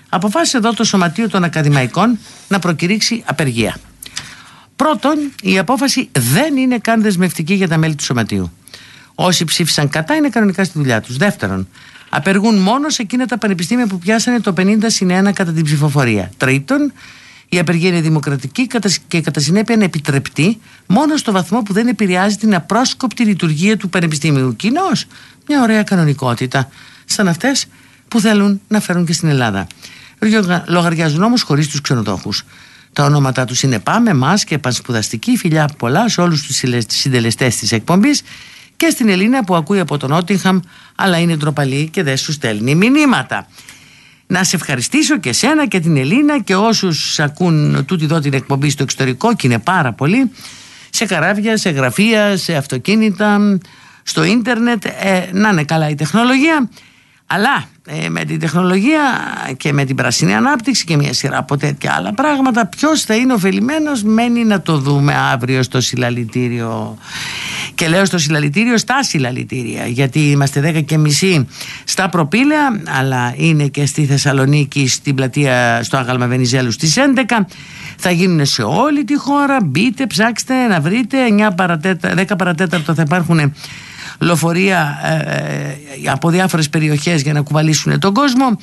Αποφάσισε εδώ το Σωματείο των Ακαδημαϊκών να προκηρύξει απεργία. Πρώτον, η απόφαση δεν είναι καν δεσμευτική για τα μέλη του Σωματείου. Όσοι ψήφισαν κατά είναι κανονικά στη δουλειά τους. Δεύτερον, απεργούν μόνο σε εκείνα τα πανεπιστήμια που πιάσανε το 50 συν 1 κατά την ψηφοφορία. Τρίτον, η απεργία είναι δημοκρατική και κατά συνέπεια είναι επιτρεπτή μόνο στο βαθμό που δεν επηρεάζει την απρόσκοπτη λειτουργία του πανεπιστήμιου. Κοινώς, μια ωραία κανονικότητα, σαν αυτές που θέλουν να φέρουν και στην Ελλάδα. Λογαριάζουν όμως χωρίς τους ξενοδόχους. Τα ονόματά τους είναι Πάμε, Μας και Πανσπουδαστική. Φιλιά πολλά σε όλους τους συντελεστές της εκπομπής και στην Ελίνα που ακούει από τον Νότιγχαμ, αλλά είναι ντροπαλή και δεν σου στέλνει μηνύματα. Να σε ευχαριστήσω και σένα και την Ελίνα και όσους ακούν τούτη εδώ την εκπομπή στο εξωτερικό και είναι πάρα πολλοί σε καράβια, σε γραφεία, σε αυτοκίνητα, στο ίντερνετ, ε, να είναι καλά η τεχνολογία αλλά ε, με την τεχνολογία και με την πράσινη ανάπτυξη και μια σειρά από τέτοια άλλα πράγματα ποιος θα είναι ωφελημένος μένει να το δούμε αύριο στο συλλαλητήριο Και λέω στο συλλαλητήριο στα συλλαλητήρια, γιατί είμαστε 10 και μισή στα προπήλαια, αλλά είναι και στη Θεσσαλονίκη, στην πλατεία στο Άγαλμα Βενιζέλους στις 11. Θα γίνουν σε όλη τη χώρα. Μπείτε, ψάξτε να βρείτε. 9 παρατέτα, 10 παρατέταρτο θα υπάρχουν λοφορεία ε, ε, από διάφορες περιοχές για να κουβαλήσουν τον κόσμο.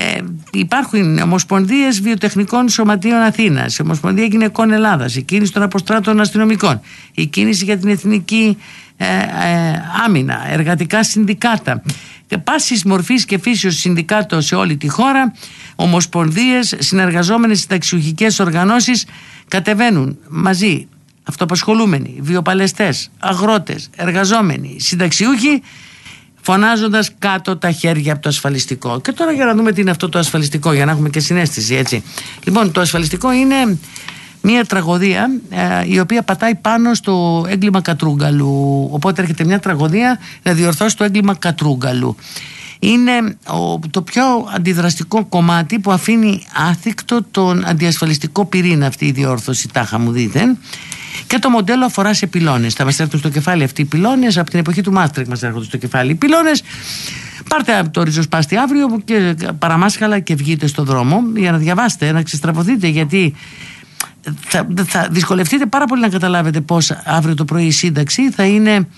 Ε, υπάρχουν ομοσπονδίες βιοτεχνικών σωματείων Αθήνας, η Ομοσπονδία Γυναικών Ελλάδας, η κίνηση των αποστράτων αστυνομικών, η κίνηση για την εθνική ε, ε, άμυνα, εργατικά συνδικάτα. Πάσης μορφής και φύσεως συνδικάτο σε όλη τη χώρα, ομοσπονδίες, συνεργαζόμενες συνταξιουχικές οργανώσεις κατεβαίνουν μαζί αυτοπασχολούμενοι, βιοπαλαιστές, αγρότες, εργαζόμενοι, συνταξιούχοι φωνάζοντας κάτω τα χέρια από το ασφαλιστικό. Και τώρα για να δούμε τι είναι αυτό το ασφαλιστικό, για να έχουμε και συνέστηση, έτσι. Λοιπόν, το ασφαλιστικό είναι μια τραγωδία ε, η οποία πατάει πάνω στο έγκλημα Κατρούγκαλου. Οπότε έρχεται μια τραγωδία να διορθώσει το έγκλημα Κατρούγκαλου. Είναι το πιο αντιδραστικό κομμάτι που αφήνει άθικτο τον αντιασφαλιστικό πυρήνα αυτή η διόρθωση, τάχα μου δείτε. Και το μοντέλο αφορά σε πυλώνες. Θα μας έρθουν στο κεφάλι αυτοί οι πυλώνες. Από την εποχή του Μάστρικ μας έρχονται στο κεφάλι οι πυλώνες. Πάρτε το ριζοσπάστη αύριο και παραμάσχαλα και βγείτε στο δρόμο για να διαβάσετε, να ξεστραβωθείτε γιατί θα, θα δυσκολευτείτε πάρα πολύ να καταλάβετε πώς αύριο το πρωί η σύνταξη θα είναι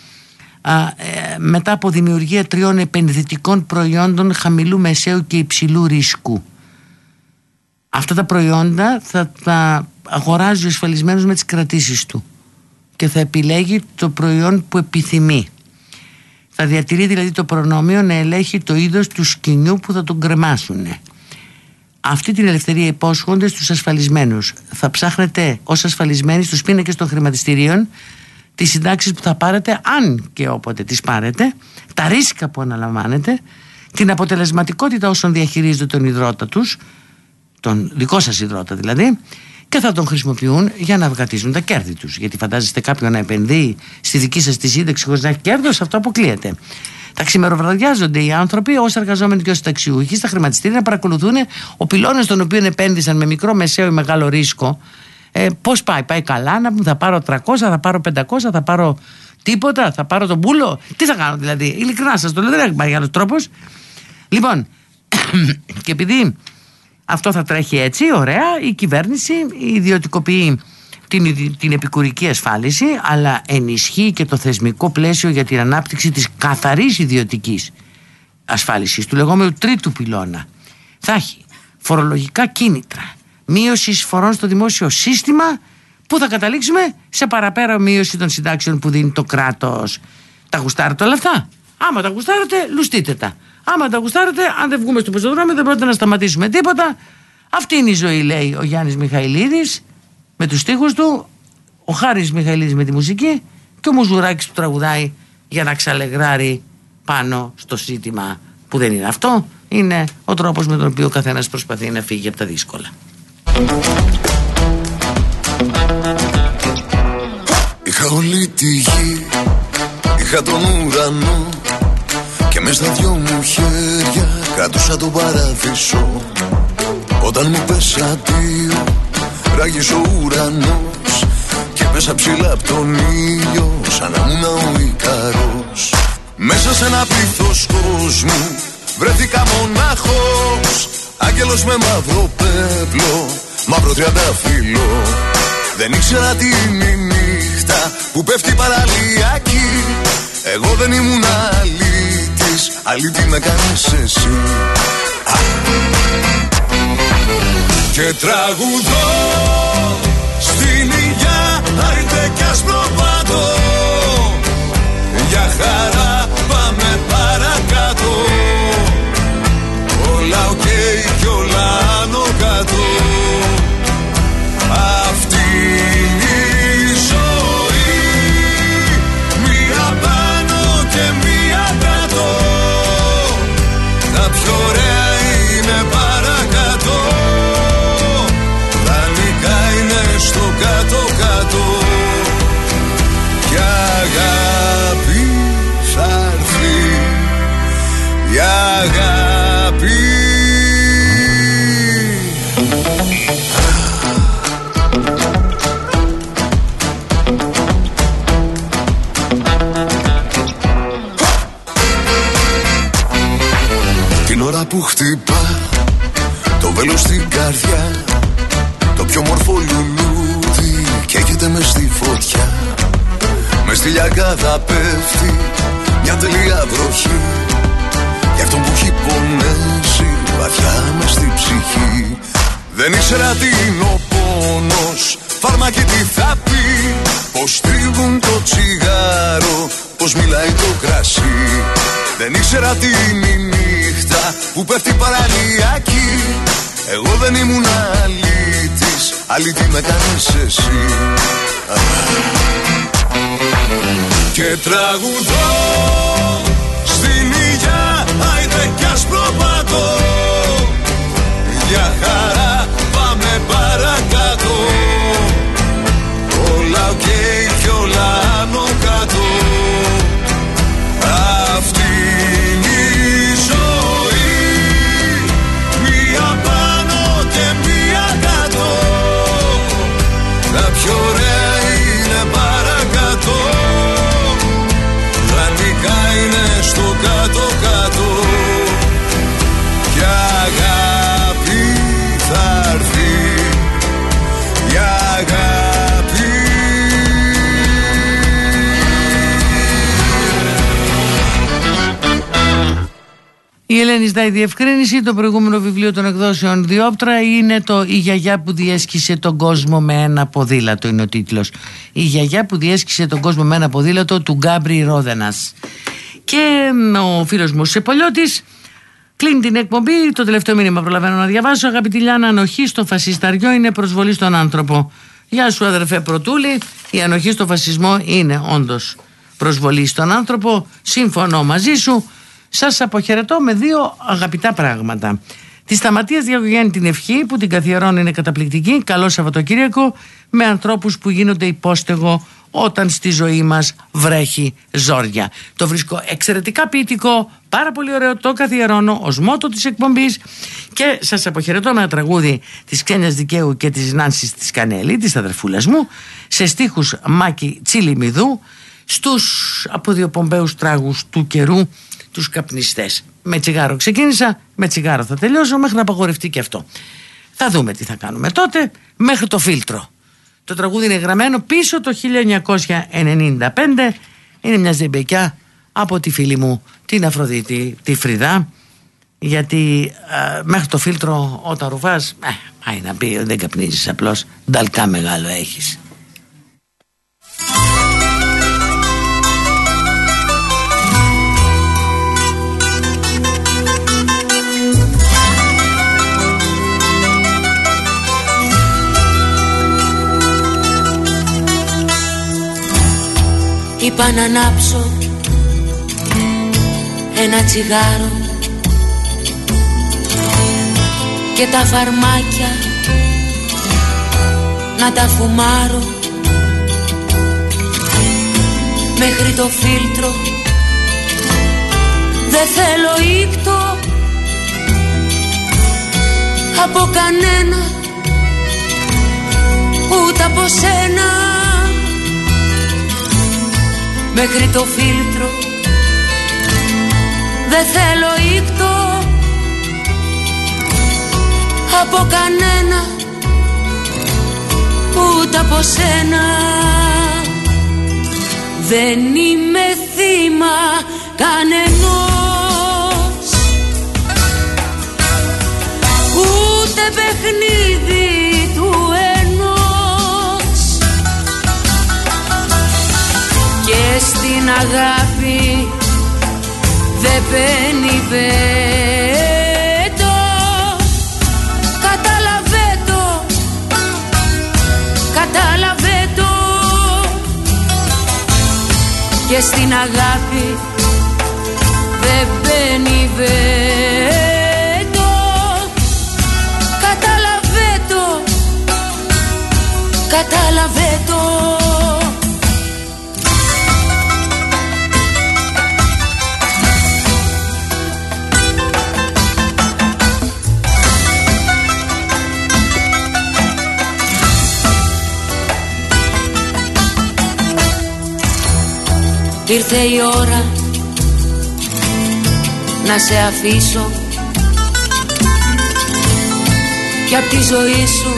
α, ε, μετά από δημιουργία τριών επενδυτικών προϊόντων χαμηλού, μεσαίου και υψηλού ρίσκου. Αυτά τα προϊόντα θα τα αγοράζει ο ασφαλισμένος με τις κρατήσεις του και θα επιλέγει το προϊόν που επιθυμεί. Θα διατηρεί δηλαδή το προνόμιο να ελέγχει το είδος του σκηνιού που θα τον κρεμάσουν. Αυτή την ελευθερία υπόσχονται στους ασφαλισμένους. Θα ψάχνετε ως ασφαλισμένοι στους πίνακες των χρηματιστηρίων τις συντάξεις που θα πάρετε, αν και όποτε τις πάρετε, τα ρίσκα που αναλαμβάνετε, την αποτελεσματικότητα όσων διαχειρίζονται τον υδρότα τους, τον δικό σας υδρότα δηλαδή, και θα τον χρησιμοποιούν για να βγατίζουν τα κέρδη τους. Γιατί φαντάζεστε κάποιον να επενδύει στη δική σας τη σύνταξη χωρίς να έχει κέρδος, αυτό αποκλείεται. Τα ξημεροβραδιάζονται οι άνθρωποι ως εργαζόμενοι και ως ταξιούχοι στα χρηματιστήρια να παρακολουθούν ο πυλώνας των οποίων επένδυσαν με μικρό, μεσαίο ή μεγάλο ρίσκο. Ε, Πώς πάει, πάει καλά, να θα πάρω 300, θα πάρω 500, θα πάρω τίποτα, θα πάρω τον πούλο. Τι θα κάνω δηλαδή, ειλικρινά σας το λέω, δεν υπάρχει άλλο τρόπος. Λοιπόν, [COUGHS] και επειδή αυτό θα τρέχει έτσι, ωραία. Η κυβέρνηση ιδιωτικοποιεί την, την επικουρική ασφάλιση, αλλά ενισχύει και το θεσμικό πλαίσιο για την ανάπτυξη της καθαρής ιδιωτικής ασφάλισης, του λεγόμενου τρίτου πυλώνα. Θα έχει φορολογικά κίνητρα, μείωσης εισφορών στο δημόσιο σύστημα, που θα καταλήξουμε σε παραπέρα μείωση των συντάξεων που δίνει το κράτος. Τα γουστάρετε όλα αυτά; Άμα τα γουστάρετε, λουστείτε τα. Άμα τα γουστάρετε, αν δεν βγούμε στο πεζοδρόμιο, δεν πρόκειται να σταματήσουμε τίποτα. Αυτή είναι η ζωή, λέει ο Γιάννης Μιχαηλίδης με τους στίχους του, ο Χάρης Μιχαηλίδης με τη μουσική και ο Μουζουράκης που τραγουδάει για να ξαλεγράρει πάνω στο ζήτημα που δεν είναι αυτό. Είναι ο τρόπος με τον οποίο ο καθένας προσπαθεί να φύγει από τα δύσκολα. Είχα όλη τη γη, είχα τον ουρανό και μες στα δυο μου χέρια κρατούσα τον παράδεισο. Όταν μου πες αντίο ράγισε ο ουρανός. Και πέσα ψηλά από τον ήλιο σαν να ήμουν ο Ικαρός. Μέσα σε ένα πλήθος κόσμου βρέθηκα μονάχος. Άγγελος με μαύρο πέπλο, μαύρο τριανταφύλλο. Δεν ήξερα τι είναι η νύχτα που πέφτει παραλιακή. Εγώ δεν ήμουν αλήτης, αλήτη με κάνεις εσύ. Και τραγουδώ στην υγειά άιτε κι ασπροπάτω Για χαρά που χτυπά Το βέλος στην καρδιά Το πιο μορφό λουλούδι Καίγεται μες στη φωτιά. Μες στη λιαγκάδα πέφτει Μια τελεία βροχή. Για αυτόν που έχει Βαθιά μες στη ψυχή. Δεν είσαι τι είναι ο πόνος Φάρμακι τι θα πει Πως τρίβουν το τσιγάρο. Πως μιλάει το κρασί. Δεν ήξερα τι είναι η νύχτα Που πέφτει παραλιακή. Εγώ δεν ήμουν αλήτης Αλήτη με κάνεις εσύ. Και τραγουδώ Στην υγειά Άιτε κι ας προπατώ. Για χαρά Ελένη ζητάει διευκρίνηση. Το προηγούμενο βιβλίο των εκδόσεων Διόπτρα είναι το Η γιαγιά που διέσχισε τον κόσμο με ένα ποδήλατο. Είναι ο τίτλος. Η γιαγιά που διέσχισε τον κόσμο με ένα ποδήλατο του Γκάμπρι Ρόδενας. Και μ, ο φίλος μου σε Πολιώτη κλείνει την εκπομπή. Το τελευταίο μήνυμα προλαβαίνω να διαβάσω. Αγαπητή Λιάννα, ανοχή στο φασισταριό είναι προσβολή στον άνθρωπο. Γεια σου, αδερφέ Πρωτούλη. Η ανοχή στο φασισμό είναι όντως προσβολή στον άνθρωπο. Σύμφωνο μαζί σου. Σας αποχαιρετώ με δύο αγαπητά πράγματα. Τη Σταματίας Διαγωγέννη την ευχή που την καθιερώνω είναι καταπληκτική. Καλό Σαββατοκύριακο με ανθρώπους που γίνονται υπόστεγο όταν στη ζωή μας βρέχει ζόρια. Το βρίσκω εξαιρετικά ποιητικό, πάρα πολύ ωραίο, το καθιερώνω ως μότο της εκπομπής και σας αποχαιρετώ με ένα τραγούδι της Ξένιας Δικαίου και της Νάνσης της Κανέλη, της αδερφούλας μου, σε στίχους Μάκη Τσίλιμιδού, στους αποδιοπομπαίους τράγους του καιρού τους καπνιστές. Με τσιγάρο ξεκίνησα, με τσιγάρο θα τελειώσω μέχρι να απαγορευτεί και αυτό. Θα δούμε τι θα κάνουμε τότε μέχρι το φίλτρο. Το τραγούδι είναι γραμμένο πίσω το 1995. Είναι μια ζεμπεκιά από τη φίλη μου την Αφροδίτη, τη Φρυδά. Γιατί ε, μέχρι το φίλτρο όταν ρουφάς, ε, πάει να πει δεν καπνίζεις απλώς, νταλκά μεγάλο έχεις. Είπα να ανάψω ένα τσιγάρο και τα φαρμάκια να τα φουμάρω. Μέχρι το φίλτρο δεν θέλω ύπτο από κανένα ούτε από σένα μέχρι το φίλτρο. Δεν θέλω ύπτο από κανένα ούτε από σένα. Δεν είμαι θύμα κανενός. Ούτε παιχνίδι αγάπη δεν μπαίνει βέτο. Κατάλαβε το, κατάλαβε το. Και στην αγάπη δεν μπαίνει βέτο. Κατάλαβε το, κατάλαβε το Ήρθε η ώρα να σε αφήσω. Και απ' τη ζωή σου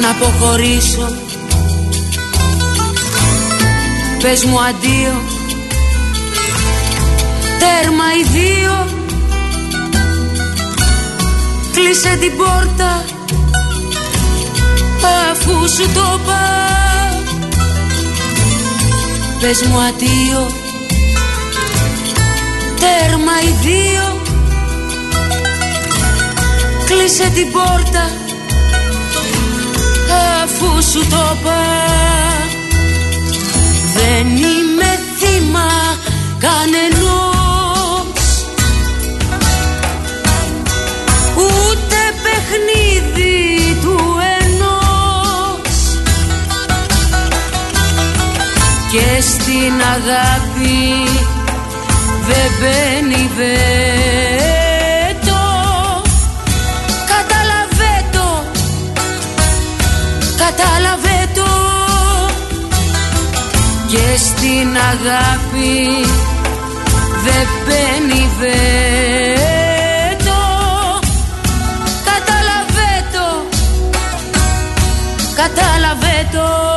να αποχωρήσω. Πες μου αντίο. Τέρμα οι δύο. Κλείσε την πόρτα Αφού σου το πάω Πες μου αντίο. Τέρμα οι δύο. Κλείσε την πόρτα Αφού σου το πάω Δεν είμαι θύμα κανενός Και στην αγάπη δεν μπαίνει βέτο. Κατάλαβε το, κατάλαβε το. Και στην αγάπη δεν μπαίνει βέτο. Κατάλαβε το, κατάλαβε το